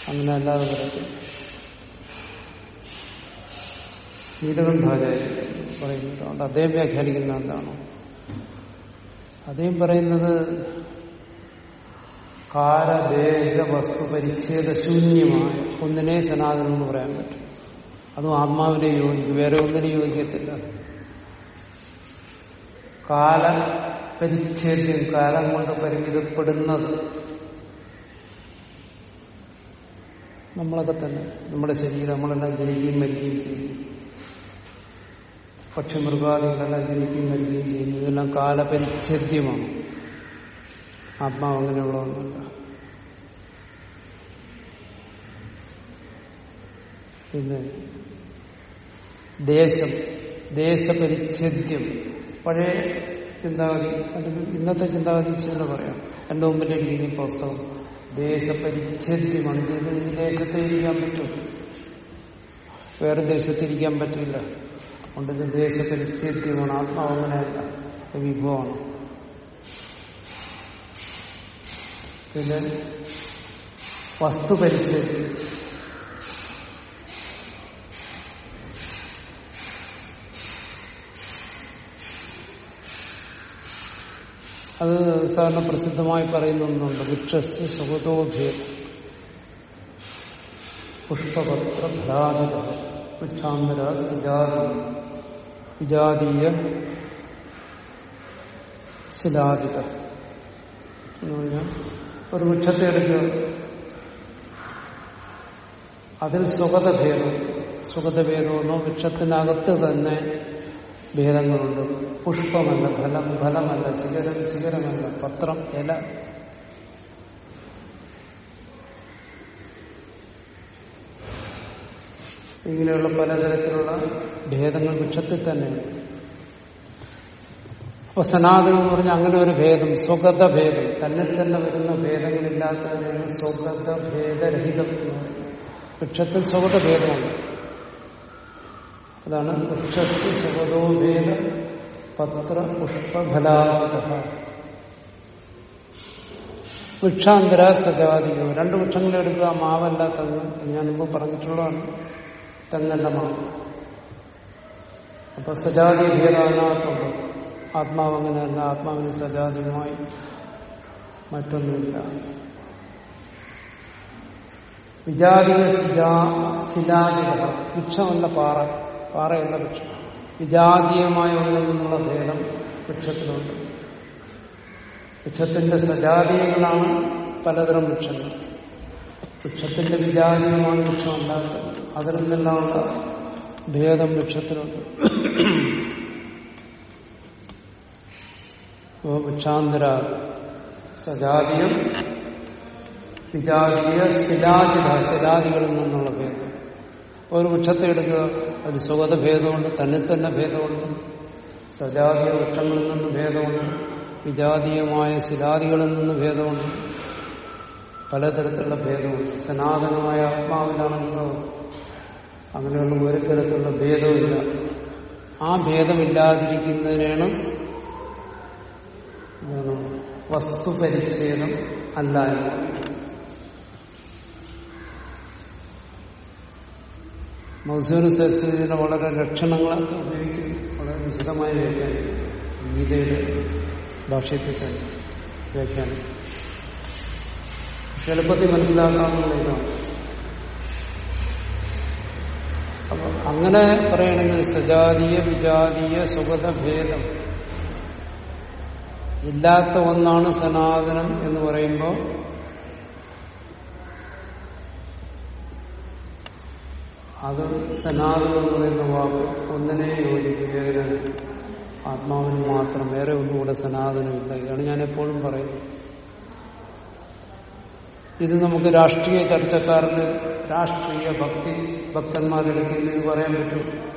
അങ്ങനെ അല്ലാതെ പറ്റത്തില്ല നീലകണ്ഠാചാര്യ അതുകൊണ്ട് അദ്ദേഹം വ്യാഖ്യാനിക്കുന്ന എന്താണ്? അദ്ദേഹം പറയുന്നത് കാലദേശ വസ്തു പരിച്ഛേദ ശൂന്യമായ ഒന്നിനെ സനാതനം എന്ന് പറയാൻ പറ്റും. അതും ആത്മാവിനെ യോജിക്കും. വേറെ ഒന്നിനെ യോജിക്കത്തില്ല. കാല പരിച്ഛേദ്യം കാലം കൊണ്ട് പരിമിതപ്പെടുന്നത് നമ്മളൊക്കെ തന്നെ. നമ്മുടെ ശരീരം നമ്മളെല്ലാം ജനിക്കുകയും മരിക്കുകയും ചെയ്യും. പക്ഷിമൃഗാദികളെല്ലാം ജനിക്കുകയും വരികയും ചെയ്യുന്നു ഇതെല്ലാം കാലപരിച്ഛേദ്യമാണ്. ആത്മാവ് അങ്ങനെയുള്ളതൊന്നുമില്ല പിന്നെ ദേശം ദേശപരിച്ഛേദ്യം. പഴയ ചിന്താഗതി അല്ലെങ്കിൽ ഇന്നത്തെ ചിന്താഗതി തന്നെ പറയാം. എന്റെ മുമ്പിലിരിക്കുന്ന പുസ്തകം. ദേശപരിച്ഛേദ്യമാണ്. ഈ ദേശത്തെ ഇരിക്കാൻ പറ്റും. വേറെ ദേശത്തിരിക്കാൻ പറ്റില്ല. അതുകൊണ്ട് ഇത് ദേശപരിച്ഛേദ്യമാണ് ആത്മാവ് അങ്ങനെയല്ല. വിഭവമാണ്. പിന്നെ വസ്തുപരിച്ഛേദ്യം അത് സാധാരണ പ്രസിദ്ധമായി പറയുന്ന ഒന്നുണ്ട് വൃക്ഷസ് സുഗതോഭേദ പുഷ്പപത്ര ഫലാദിക വൃക്ഷാന്തര സുജാതി വിജാതീയ ശിലാദിക എന്ന് പറഞ്ഞാൽ ഒരു വൃക്ഷത്തെ എടുക്കുക. അതിൽ സുഗതഭേദം. സുഗതഭേദമെന്നോ വൃക്ഷത്തിനകത്ത് തന്നെ ഭേദങ്ങളുണ്ട്. പുഷ്പമല്ല ഫലം ഫലമല്ല ശിഖരം ശിഖരമല്ല പത്രം ഇല ഇങ്ങനെയുള്ള പലതരത്തിലുള്ള ഭേദങ്ങൾ വൃക്ഷത്തിൽ തന്നെയുണ്ട് അപ്പൊ സനാതനം എന്ന് പറഞ്ഞാൽ അങ്ങനെ ഒരു ഭേദം സ്വഗത ഭേദം തന്നിൽ തന്നെ വരുന്ന ഭേദങ്ങളില്ലാത്തതിനാണ് സ്വഗത ഭേദരഹിതം വൃക്ഷത്തിൽ സ്വഗത ഭേദമുണ്ട് അതാണ് വൃക്ഷത്തിൽ സ്വഗതോ ഭേദ പത്ര പുഷ്പഫലാന്ത വൃക്ഷാന്തര സജാതിയോ രണ്ട് വൃക്ഷങ്ങളെടുക്കുക മാവല്ലാത്തത് ഞാൻ മുമ്പ് പറഞ്ഞിട്ടുള്ളതാണ്. തെങ്ങല്ല മാവ് അപ്പൊ സജാതി ഭേദാനാത്തുണ്ട് ആത്മാവ് അങ്ങനെയല്ല ആത്മാവിന് സജാതിയുമായി മറ്റൊന്നുമില്ല. വിജാതിക ശിലാതിക വൃക്ഷമല്ല പാറ പാറയല്ല വൃക്ഷം. വിജാതീയമായ ഒന്നിൽ നിന്നുള്ള ഭേദം വൃക്ഷത്തിലുണ്ട്. വൃക്ഷത്തിന്റെ സജാതീയങ്ങളാണ് പലതരം വൃക്ഷങ്ങൾ. വൃക്ഷത്തിന്റെ വിചാരീയമാണ് വൃക്ഷം ഉണ്ടാകുന്നത് അതിൽ നിന്നെല്ലാമുള്ള ഭേദം വൃക്ഷത്തിനുണ്ട് വൃക്ഷാന്തര സജാതീയം വിജാതീയ ശിലാതിഥ ശിലാദികളിൽ നിന്നുള്ള ഭേദം. ഒരു വൃക്ഷത്തെ എടുക്കുക അതിന് സുഗത ഭേദമുണ്ട് തന്നിൽ തന്നെ ഭേദമുണ്ട്. സജാതീയ വൃക്ഷങ്ങളിൽ നിന്ന് ഭേദമുണ്ട് വിജാതീയമായ ശിലാദികളിൽ നിന്ന് ഭേദമുണ്ട്. പലതരത്തിലുള്ള ഭേദവും സനാതനമായ ആത്മാവിലാണെങ്കിലോ അങ്ങനെയുള്ള ഒരു തരത്തിലുള്ള ഭേദമില്ല ആ ഭേദമില്ലാതിരിക്കുന്നതിനാണ് വസ്തുപരിച്ഛേദം അല്ല മൗസൂർ സരസ്വതിയുടെ വളരെ ലക്ഷണങ്ങളൊക്കെ ഉപയോഗിച്ച് വളരെ വിശദമായി വ്യാഖ്യാനം ഗീതയുടെ ഭാഷയത്തിൽ തന്നെ വ്യാഖ്യാനം. എളുപ്പത്തിൽ മനസ്സിലാക്കാവുന്ന ഇതാണ് അപ്പൊ അങ്ങനെ പറയണെങ്കിൽ സജാതീയ വിജാതീയ സുഗത ഭേദം ഇല്ലാത്ത ഒന്നാണ് സനാതനം എന്ന് പറയുമ്പോൾ അത് സനാതനം എന്ന് പറയുന്ന വാക്ക് ഒന്നിനെ യോജിക്കുക ആത്മാവിന് മാത്രം വേറെ ഒന്നുകൂടെ സനാതനമില്ല. ഇതാണ് ഞാൻ എപ്പോഴും പറയുന്നത്. ഇത് നമുക്ക് രാഷ്ട്രീയ ചർച്ചക്കാരന് രാഷ്ട്രീയ ഭക്തി ഭക്തന്മാരെടുക്കുന്ന ഇത് പറയാൻ പറ്റും.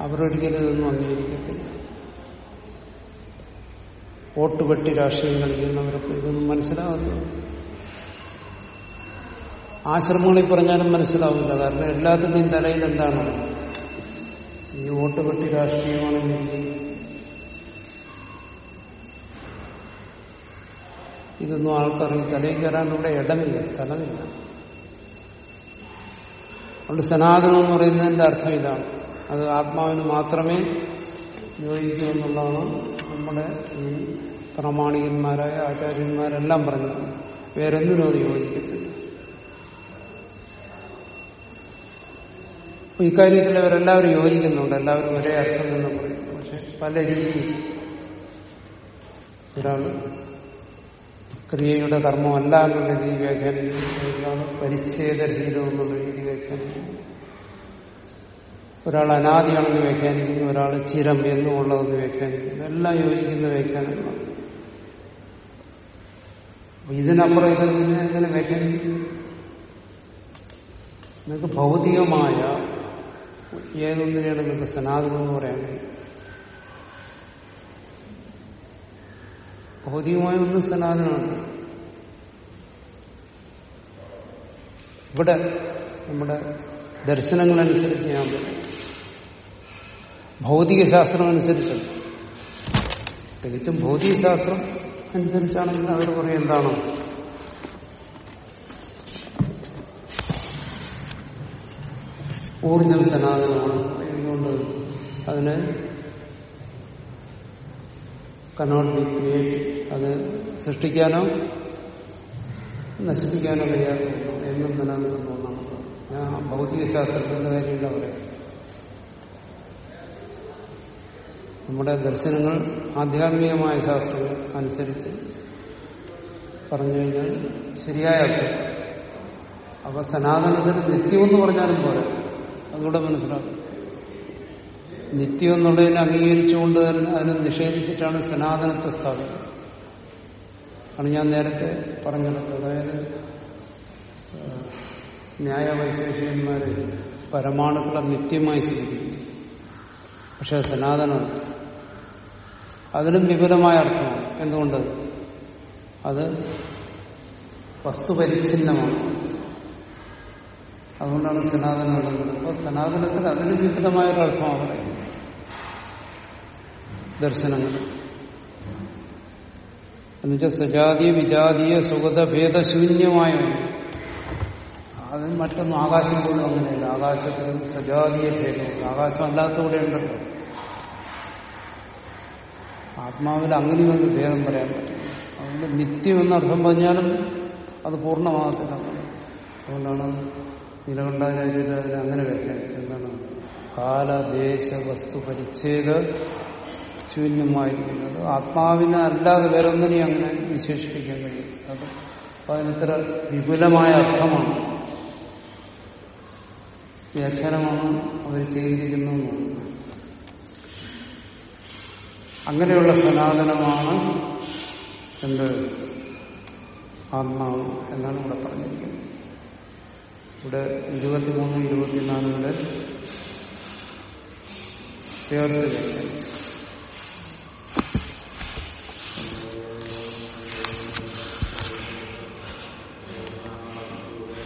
അവരൊരിക്കലും ഇതൊന്നും അംഗീകരിക്കത്തില്ല. വോട്ട് വെട്ടി രാഷ്ട്രീയം കളിക്കുന്നവരൊക്കെ ഇതൊന്നും മനസ്സിലാകുന്നു ആശ്രമങ്ങളിൽ പറഞ്ഞാലും മനസ്സിലാവില്ല. കാരണം എല്ലാത്തിന്റെയും തലയിൽ എന്താണ്? ഈ വെട്ടി രാഷ്ട്രീയമാണെങ്കിൽ ഇതൊന്നും ആൾക്കാർക്ക് തലയിൽ കയറാനുള്ള ഇടമില്ല സ്ഥലമില്ല. അതുകൊണ്ട് സനാതനം എന്ന് പറയുന്നതിന്റെ അർത്ഥം ഇതാണ്. അത് ആത്മാവിന് മാത്രമേ യോജിക്കൂ എന്നുള്ളതാണ് നമ്മുടെ ഈ പ്രാമാണികന്മാരായ ആചാര്യന്മാരെല്ലാം പറഞ്ഞത്. വേറെന്തിനും അത് യോജിക്കത്തില്ല. ഇക്കാര്യത്തിൽ അവരെല്ലാവരും യോജിക്കുന്നുണ്ട്. എല്ലാവരും ഒരേ അർത്ഥം എന്ന് പറയും പക്ഷെ പല രീതിയിൽ ഒരാൾ ക്രിയയുടെ കർമ്മമല്ല എന്നുള്ള രീതി വ്യാഖ്യാനിക്കുന്നു പരിച്ഛേദ പരിച്ഛേദരഹിതം എന്നുള്ള രീതി വ്യാഖ്യാനിക്കുന്നു ഒരാൾ അനാദിയാണെന്ന് വ്യാഖ്യാനിക്കുന്നു ഒരാൾ ചിരം എന്നുമുള്ളതെന്ന് വ്യാഖ്യാനിക്കുന്നു എല്ലാം യോജിക്കുന്ന വ്യാഖ്യാനങ്ങളാണ് ഇതിനപ്പുറം ഇത് എങ്ങനെ വ്യാഖ്യാനിക്കും നിങ്ങൾക്ക് ഭൗതികമായ ഏതൊന്നിനെയാണ് നിങ്ങൾക്ക് സനാതനം എന്ന് പറയാൻ കഴിയും? ഭൗതികമായ ഒന്ന് സനാതനമാണ്. ഇവിടെ നമ്മുടെ ദർശനങ്ങളനുസരിച്ച് ഞാൻ ഭൗതിക ശാസ്ത്രം അനുസരിച്ച് തികച്ചും ഭൗതിക ശാസ്ത്രം അനുസരിച്ചാണെങ്കിൽ അവർ പറയും എന്താണോ. ഊർജം സനാതനമാണ്. അതിനെ അതിന് കനോട്ട് ബി ക്രിയേറ്റ് അത് സൃഷ്ടിക്കാനോ നശിപ്പിക്കാനോ കഴിയാതെ എന്നും നിലനിൽക്കുന്ന ഒന്നാണ്. ഞാൻ ഭൗതിക ശാസ്ത്രത്തിന്റെ കാര്യമില്ല പറയാം നമ്മുടെ ദർശനങ്ങൾ ആധ്യാത്മികമായ ശാസ്ത്രങ്ങൾ അനുസരിച്ച് പറഞ്ഞു കഴിഞ്ഞാൽ ശരിയായ അർത്ഥം. അപ്പൊ സനാതനത്തിന് നിത്യമെന്ന് പറഞ്ഞാലും പോലെ അതുകൂടെ മനസ്സിലാക്കും. നിത്യം എന്നുള്ളതിനെ അംഗീകരിച്ചുകൊണ്ട് തന്നെ അതിനെ നിഷേധിച്ചിട്ടാണ് സനാതനത്തെ സ്ഥാപിക്കുന്നത് ആണ് ഞാൻ നേരത്തെ പറഞ്ഞത്. അതായത് ന്യായവൈശേഷികന്മാര് പരമാണുക്കളെ നിത്യമായി സ്വീകരിക്കും പക്ഷെ സനാതനം അതിനും വിപുലമായ അർത്ഥമാണ്. എന്തുകൊണ്ട്? അത് വസ്തുപരിച്ഛിന്നമാണ്. അതുകൊണ്ടാണ് സനാതനം ഉള്ളത്. അപ്പൊ സനാതനത്തിൽ അതിന് വിപുലമായൊരർത്ഥമാണ് പറയുന്നത് ദർശനങ്ങൾ. എന്നുവെച്ചാൽ സജാതീയ വിജാതീയ സുഗത ഭേദശൂന്യമായ അത് മറ്റൊന്നും ആകാശം പോലും അങ്ങനെയല്ല. ആകാശത്തിലും സജാതീയ ഭേദമുണ്ട്. ആകാശം അല്ലാത്തവിടെ ഉണ്ടല്ലോ ആത്മാവിൽ അങ്ങനെയൊന്നും ഭേദം പറയാൻ പറ്റില്ല. അതുകൊണ്ട് നിത്യം എന്നർത്ഥം പറഞ്ഞാലും അത് പൂർണമാകത്തില്ല. അതുകൊണ്ടാണ് നീലകണ്ഠാചാര്യർ അങ്ങനെ വ്യാഖ്യാനിച്ചത് എന്താണ്? കാലദേശ വസ്തു പരിച്ഛേദ ശൂന്യമായിരിക്കുന്നത്. ആത്മാവിനെ അല്ലാതെ വേറെ ഒന്നിനെയും അങ്ങനെ വിശേഷിപ്പിക്കാൻ കഴിയും അത് അതിനിത്ര വിപുലമായ അർത്ഥമാണ്. വ്യാഖ്യാനമാണ് അവർ ചെയ്തിരിക്കുന്നു അങ്ങനെയുള്ള സനാതനമാണ് എന്ത്? ആത്മാവ് എന്നാണ് ഇവിടെ പറഞ്ഞിരിക്കുന്നത്. ഇവിടെ ഇരുപത്തിമൂന്ന് ഇരുപത്തിനാലിൽ ചേർത്ത് കഴിക്കാം